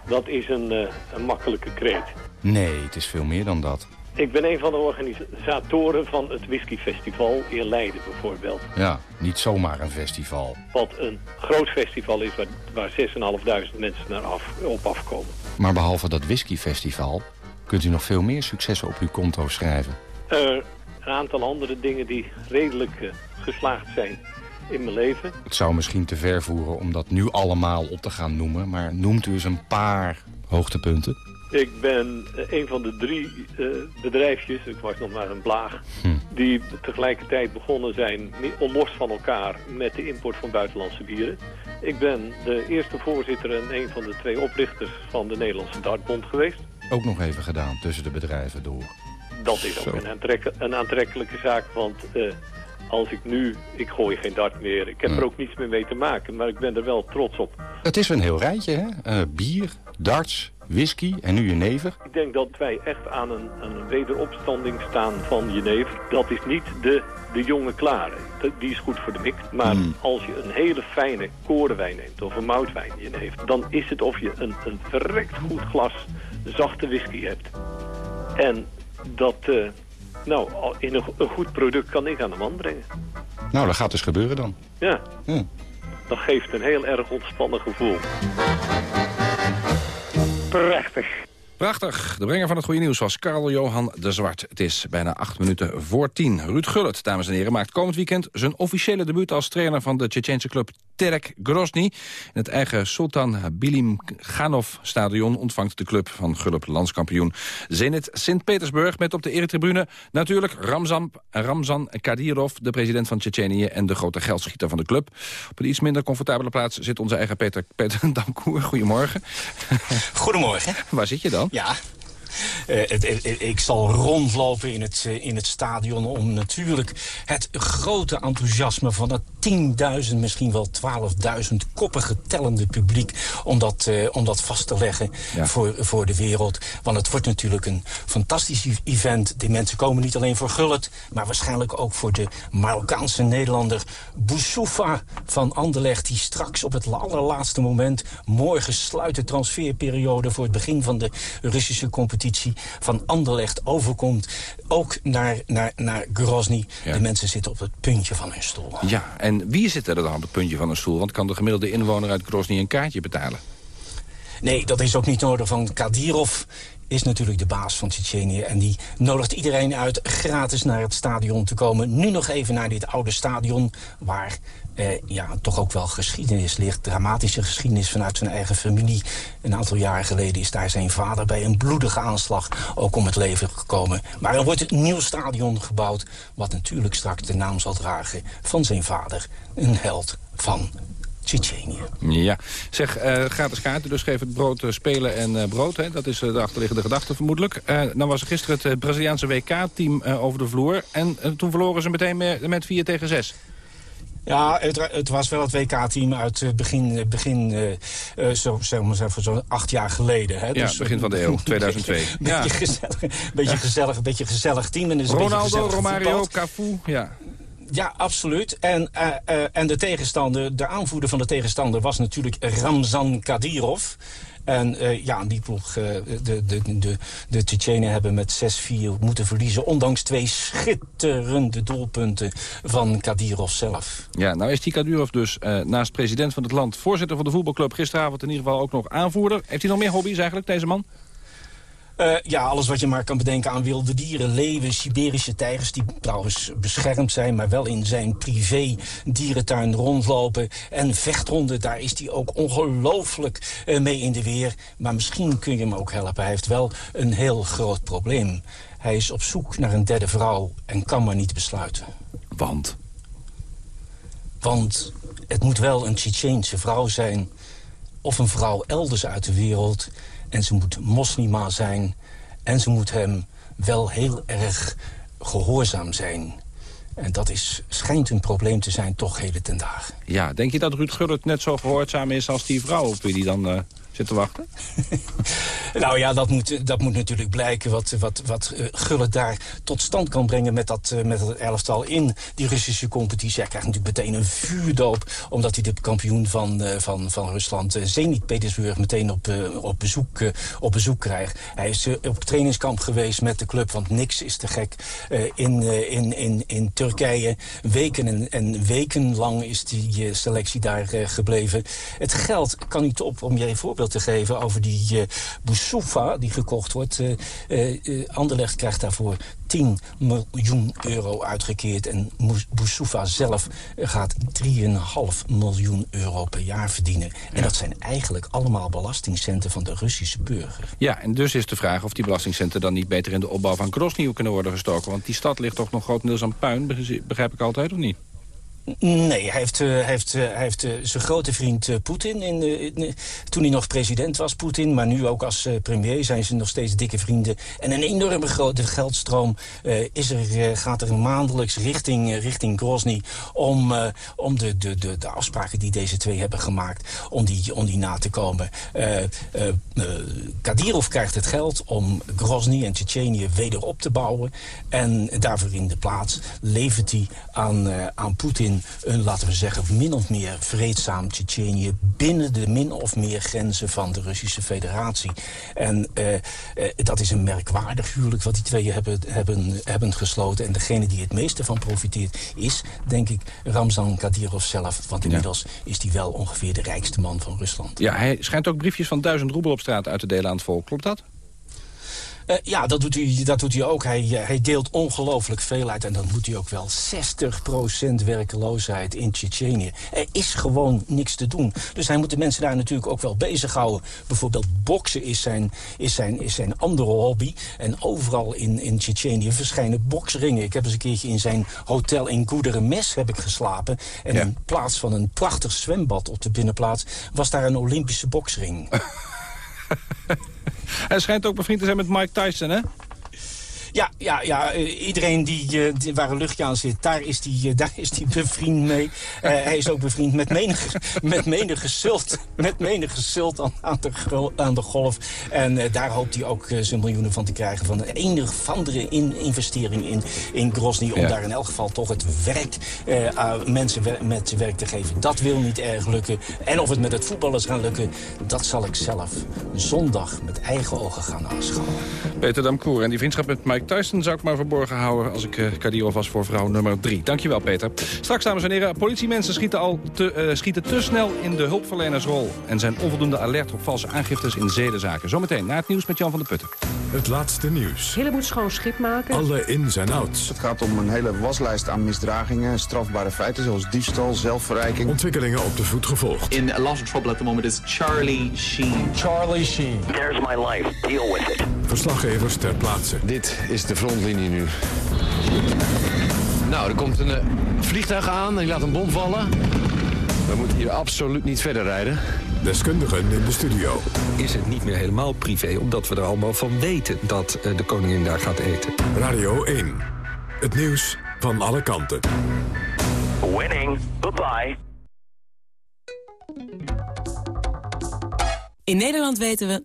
S37: dat is een, uh, een makkelijke kreet.
S36: Nee, het is veel meer dan dat.
S37: Ik ben een van de organisatoren van het whiskyfestival in Leiden bijvoorbeeld.
S36: Ja, niet zomaar een festival.
S37: Wat een groot festival is waar, waar 6.500 mensen naar af, op afkomen.
S36: Maar behalve dat whiskyfestival kunt u nog veel meer successen op uw konto schrijven.
S37: Uh, een aantal andere dingen die redelijk uh, geslaagd zijn in mijn leven.
S36: Het zou misschien te ver voeren om dat nu allemaal op te gaan noemen... maar noemt u eens een paar hoogtepunten.
S37: Ik ben uh, een van de drie uh, bedrijfjes, ik was nog maar een blaag... Hm. die tegelijkertijd begonnen zijn, onlos van elkaar... met de import van buitenlandse bieren. Ik ben de eerste voorzitter en een van de twee oprichters van de Nederlandse Dartbond geweest.
S36: Ook nog even gedaan tussen de bedrijven door.
S37: Dat is ook een, aantrekke, een, aantrekkelijke zaak, want uh, als ik nu... Ik gooi geen dart meer, ik heb er ook niets meer mee te maken, maar ik ben er wel trots op.
S36: Het is een heel rijtje, hè? Uh, bier, darts, whisky en nu jenever.
S37: Ik denk dat wij echt aan een, een wederopstanding staan van jenever. Dat is niet de, de jonge klare. Die is goed voor de mik. Maar
S36: Hmm.
S37: als je een hele fijne korenwijn neemt of een moutwijn jenever... dan is het of je een, een verrekt goed glas zachte whisky hebt. En dat... Uh, nou, in een, een, goed product kan ik aan de man brengen.
S36: Nou, dat gaat dus gebeuren dan.
S37: Ja.
S36: ja.
S37: Dat geeft een heel erg ontspannen gevoel.
S35: Prachtig.
S28: Prachtig. De brenger van het goede nieuws was Karel-Johan de Zwart. Het is bijna acht minuten voor tien. Ruud Gullit, dames en heren, maakt komend weekend zijn officiële debuut als trainer van de Tsjetsjense club Terek Grozny. In het eigen Sultan Bilim Ganov stadion ontvangt de club van Gullit landskampioen Zenit Sint-Petersburg met op de eretribune natuurlijk Ramzan, Ramzan Kadyrov, de president van Tsjetsjenië en de grote geldschieter van de club. Op een iets minder comfortabele plaats zit onze eigen Peter, Peter Damkoer. Goedemorgen.
S38: Goedemorgen.
S28: Waar zit je dan?
S38: Ja, uh, het, het, ik zal rondlopen in het, uh, in het stadion om natuurlijk het grote enthousiasme van het 10.000, misschien wel 12.000 koppige tellende publiek... om dat, uh, om dat vast te leggen ja. voor, voor de wereld. Want het wordt natuurlijk een fantastisch event. Die mensen komen niet alleen voor Gullit, maar waarschijnlijk ook voor de Marokkaanse Nederlander Boussoufa van Anderlecht... die straks op het allerlaatste moment morgen sluit de transferperiode... voor het begin van de Russische competitie van Anderlecht overkomt. Ook naar, naar, naar Grozny. Ja. De mensen zitten op het puntje van hun stoel.
S28: Ja, en wie zit er dan op het puntje van hun stoel? Want kan de gemiddelde inwoner uit Grozny een kaartje betalen?
S38: Nee, dat is ook niet nodig, want Kadyrov is natuurlijk de baas van Tsjetsjenië. En die nodigt iedereen uit gratis naar het stadion te komen. Nu nog even naar dit oude stadion, waar eh, ja, toch ook wel geschiedenis ligt. Dramatische geschiedenis vanuit zijn eigen familie. Een aantal jaren geleden is daar zijn vader bij een bloedige aanslag ook om het leven gekomen. Maar er wordt een nieuw stadion gebouwd, wat natuurlijk straks de naam zal dragen van zijn vader. Een held van Tsjetsjenië.
S28: Ja, zeg, uh, gratis kaarten, dus geef het brood uh, spelen en uh, brood. Hè? Dat is de achterliggende gedachte vermoedelijk. dan was er gisteren het Braziliaanse WK-team over de vloer. En toen verloren ze meteen met 4 tegen 6.
S38: Ja, het, het, was wel het WK-team uit begin, begin uh, zo, zeg maar even zo acht jaar geleden. Hè?
S28: Ja,
S38: dus,
S28: begin van de eeuw, 2002.
S38: beetje, ja. gezellig, beetje, gezellig, beetje gezellig team. En dus
S28: Ronaldo,
S38: Romario,
S28: Cafu, ja.
S38: Ja, absoluut. En, uh, uh, en de tegenstander, de aanvoerder van de tegenstander was natuurlijk Ramzan Kadyrov. En uh, ja, die ploeg, de, de, de, de Tsjetsjenen hebben met 6-4 moeten verliezen... ondanks twee schitterende doelpunten van Kadirov zelf.
S28: Ja, nou is die Kadirov dus naast president van het land... voorzitter van de voetbalclub gisteravond in ieder geval ook nog aanvoerder. Heeft hij nog meer hobby's eigenlijk, deze man?
S38: Uh, ja, alles wat je maar kan bedenken aan wilde dieren. Leeuwen, Siberische tijgers, die trouwens beschermd zijn... maar wel in zijn privé dierentuin rondlopen. En vechthonden, daar is hij ook ongelooflijk uh, mee in de weer. Maar misschien kun je hem ook helpen. Hij heeft wel een heel groot probleem. Hij is op zoek naar een derde vrouw en kan maar niet besluiten.
S28: Want?
S38: Want het moet wel een Tsjetsjeense vrouw zijn... of een vrouw elders uit de wereld... En ze moet moslima zijn. En ze moet hem wel heel erg gehoorzaam zijn. En dat is, schijnt een probleem te zijn toch heden ten dagen.
S28: Ja, denk je dat Ruud Gullit net zo gehoorzaam is als die vrouw wie die dan uh, zit te wachten?
S38: nou ja, dat moet, dat moet natuurlijk blijken wat, wat, wat uh, daar tot stand kan brengen met dat, uh, met dat elftal in die Russische competitie. Hij krijgt natuurlijk meteen een vuurdoop, omdat hij de kampioen van, uh, van, van Rusland, Zenit Petersburg, meteen op, op, bezoek, op bezoek krijgt. Hij is op trainingskamp geweest met de club, want niks is te gek in, in, in, in Turkije. Weken en, en weken lang is die selectie daar gebleven. Het geld kan niet op, om je een voorbeeld te geven over die uh, Boussoufa die gekocht wordt. Uh, Anderlecht krijgt daarvoor 10 miljoen euro uitgekeerd. En Boussoufa zelf gaat 3,5 miljoen euro per jaar verdienen. En ja. dat zijn eigenlijk allemaal belastingcenten van de Russische burger.
S28: Ja, en dus is de vraag of die belastingcenten dan niet beter in de opbouw van Grozny kunnen worden gestoken. Want die stad ligt toch nog grotendeels aan puin, begrijp ik altijd, of niet?
S38: Nee, hij heeft, uh, heeft, hij heeft uh, zijn grote vriend Poetin, in, toen hij nog president was, Poetin... maar nu ook als premier zijn ze nog steeds dikke vrienden. En een enorme grote geldstroom is er, gaat er maandelijks richting, richting Grozny... om, om de, de, de, afspraken die deze twee hebben gemaakt, om die, na te komen. Kadyrov krijgt het geld om Grozny en Tsjetsjenië weder op te bouwen. En daarvoor in de plaats levert hij aan, aan Poetin een, laten we zeggen, min of meer vreedzaam Tsjetsjenië... binnen de min of meer grenzen van de Russische federatie. En uh, uh, dat is een merkwaardig huwelijk wat die twee hebben, hebben, hebben gesloten. En degene die het meeste van profiteert is, denk ik, Ramzan Kadyrov zelf. Want inmiddels ja. is hij wel ongeveer de rijkste man van Rusland.
S28: Ja, hij schijnt ook briefjes van duizend roebel op straat uit te delen aan het volk. Klopt dat?
S38: Uh, ja, dat doet, hij, dat doet hij ook. Hij, uh, hij deelt ongelooflijk veel uit. En dan moet hij ook wel 60% werkeloosheid in Tsjetsjenië. Er is gewoon niks te doen. Dus hij moet de mensen daar natuurlijk ook wel bezighouden. Bijvoorbeeld boksen is zijn, is zijn, is zijn andere hobby. En overal in, in Tsjetsjenië verschijnen boksringen. Ik heb eens een keertje in zijn hotel in Goederemes heb ik geslapen. En ja. in plaats van een prachtig zwembad op de binnenplaats... was daar een Olympische boksring.
S28: Hij schijnt ook bevriend te zijn met Mike Tyson, hè?
S38: Ja, ja, ja uh, iedereen die, uh, die, waar een luchtje aan zit, daar is die, uh, daar is die bevriend mee. hij is ook bevriend met menige, met menige zult, met menige zult aan, aan, de, aan de golf. En daar hoopt hij ook zijn miljoenen van te krijgen. Van een enig of andere in, investering in, in Grozny. Om ja. daar in elk geval toch het werk aan mensen met werk te geven. Dat wil niet erg lukken. En of het met het voetballen gaat lukken, dat zal ik zelf zondag met eigen ogen gaan aanschouwen.
S28: Peter Damkoer en die vriendschap met Mike Tyson zou ik maar verborgen houden... als ik uh, Kadirov was voor vrouw nummer drie. Dankjewel, Peter. Straks, dames en heren, politiemensen schieten, al te, uh, schieten te snel in de hulpverlenersrol... en zijn onvoldoende alert op valse aangiftes in zedenzaken. Zometeen na het nieuws met Jan van der Putten.
S1: Het laatste nieuws.
S39: Hille moet schoon schip maken.
S1: Alle ins en outs.
S40: Het gaat om een hele waslijst aan misdragingen, strafbare feiten... zoals diefstal, zelfverrijking.
S1: Ontwikkelingen op de voet gevolgd.
S41: In a lot of trouble at the moment is Charlie Sheen.
S42: Charlie Sheen. There's my life. Deal with it.
S1: Verslaggevers ter plaatse.
S43: Dit is de frontlinie nu. Nou, er komt een uh, vliegtuig aan en die laat een bom vallen. We moeten hier absoluut niet verder rijden.
S1: Deskundigen in de studio.
S44: Is het niet meer helemaal privé, omdat we er allemaal van weten dat uh, de koningin daar gaat eten.
S1: Radio 1. Het nieuws van alle kanten.
S42: Winning. Bye-bye.
S45: In Nederland weten we,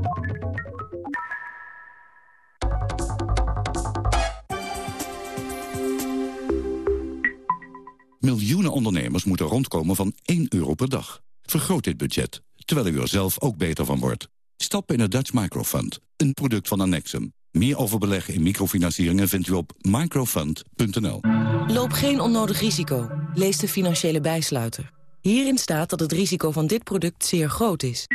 S46: Miljoenen ondernemers moeten rondkomen van 1 euro per dag. Vergroot dit budget, terwijl u er zelf ook beter van wordt. Stap in het Dutch Microfund, een product van Annexum. Meer over beleggen in microfinancieringen vindt u op microfund.nl.
S7: Loop geen onnodig risico. Lees de financiële bijsluiter. Hierin staat dat het risico van dit product zeer groot is.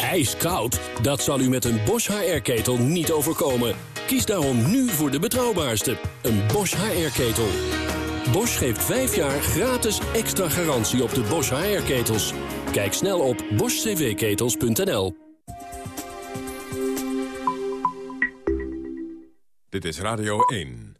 S47: Ijskoud? Dat zal u met een Bosch HR-ketel niet overkomen. Kies daarom nu voor de betrouwbaarste, een Bosch HR-ketel. Bosch geeft 5 jaar gratis extra garantie op de Bosch HR-ketels. Kijk snel op boschcvketels.nl.
S1: Dit is Radio 1.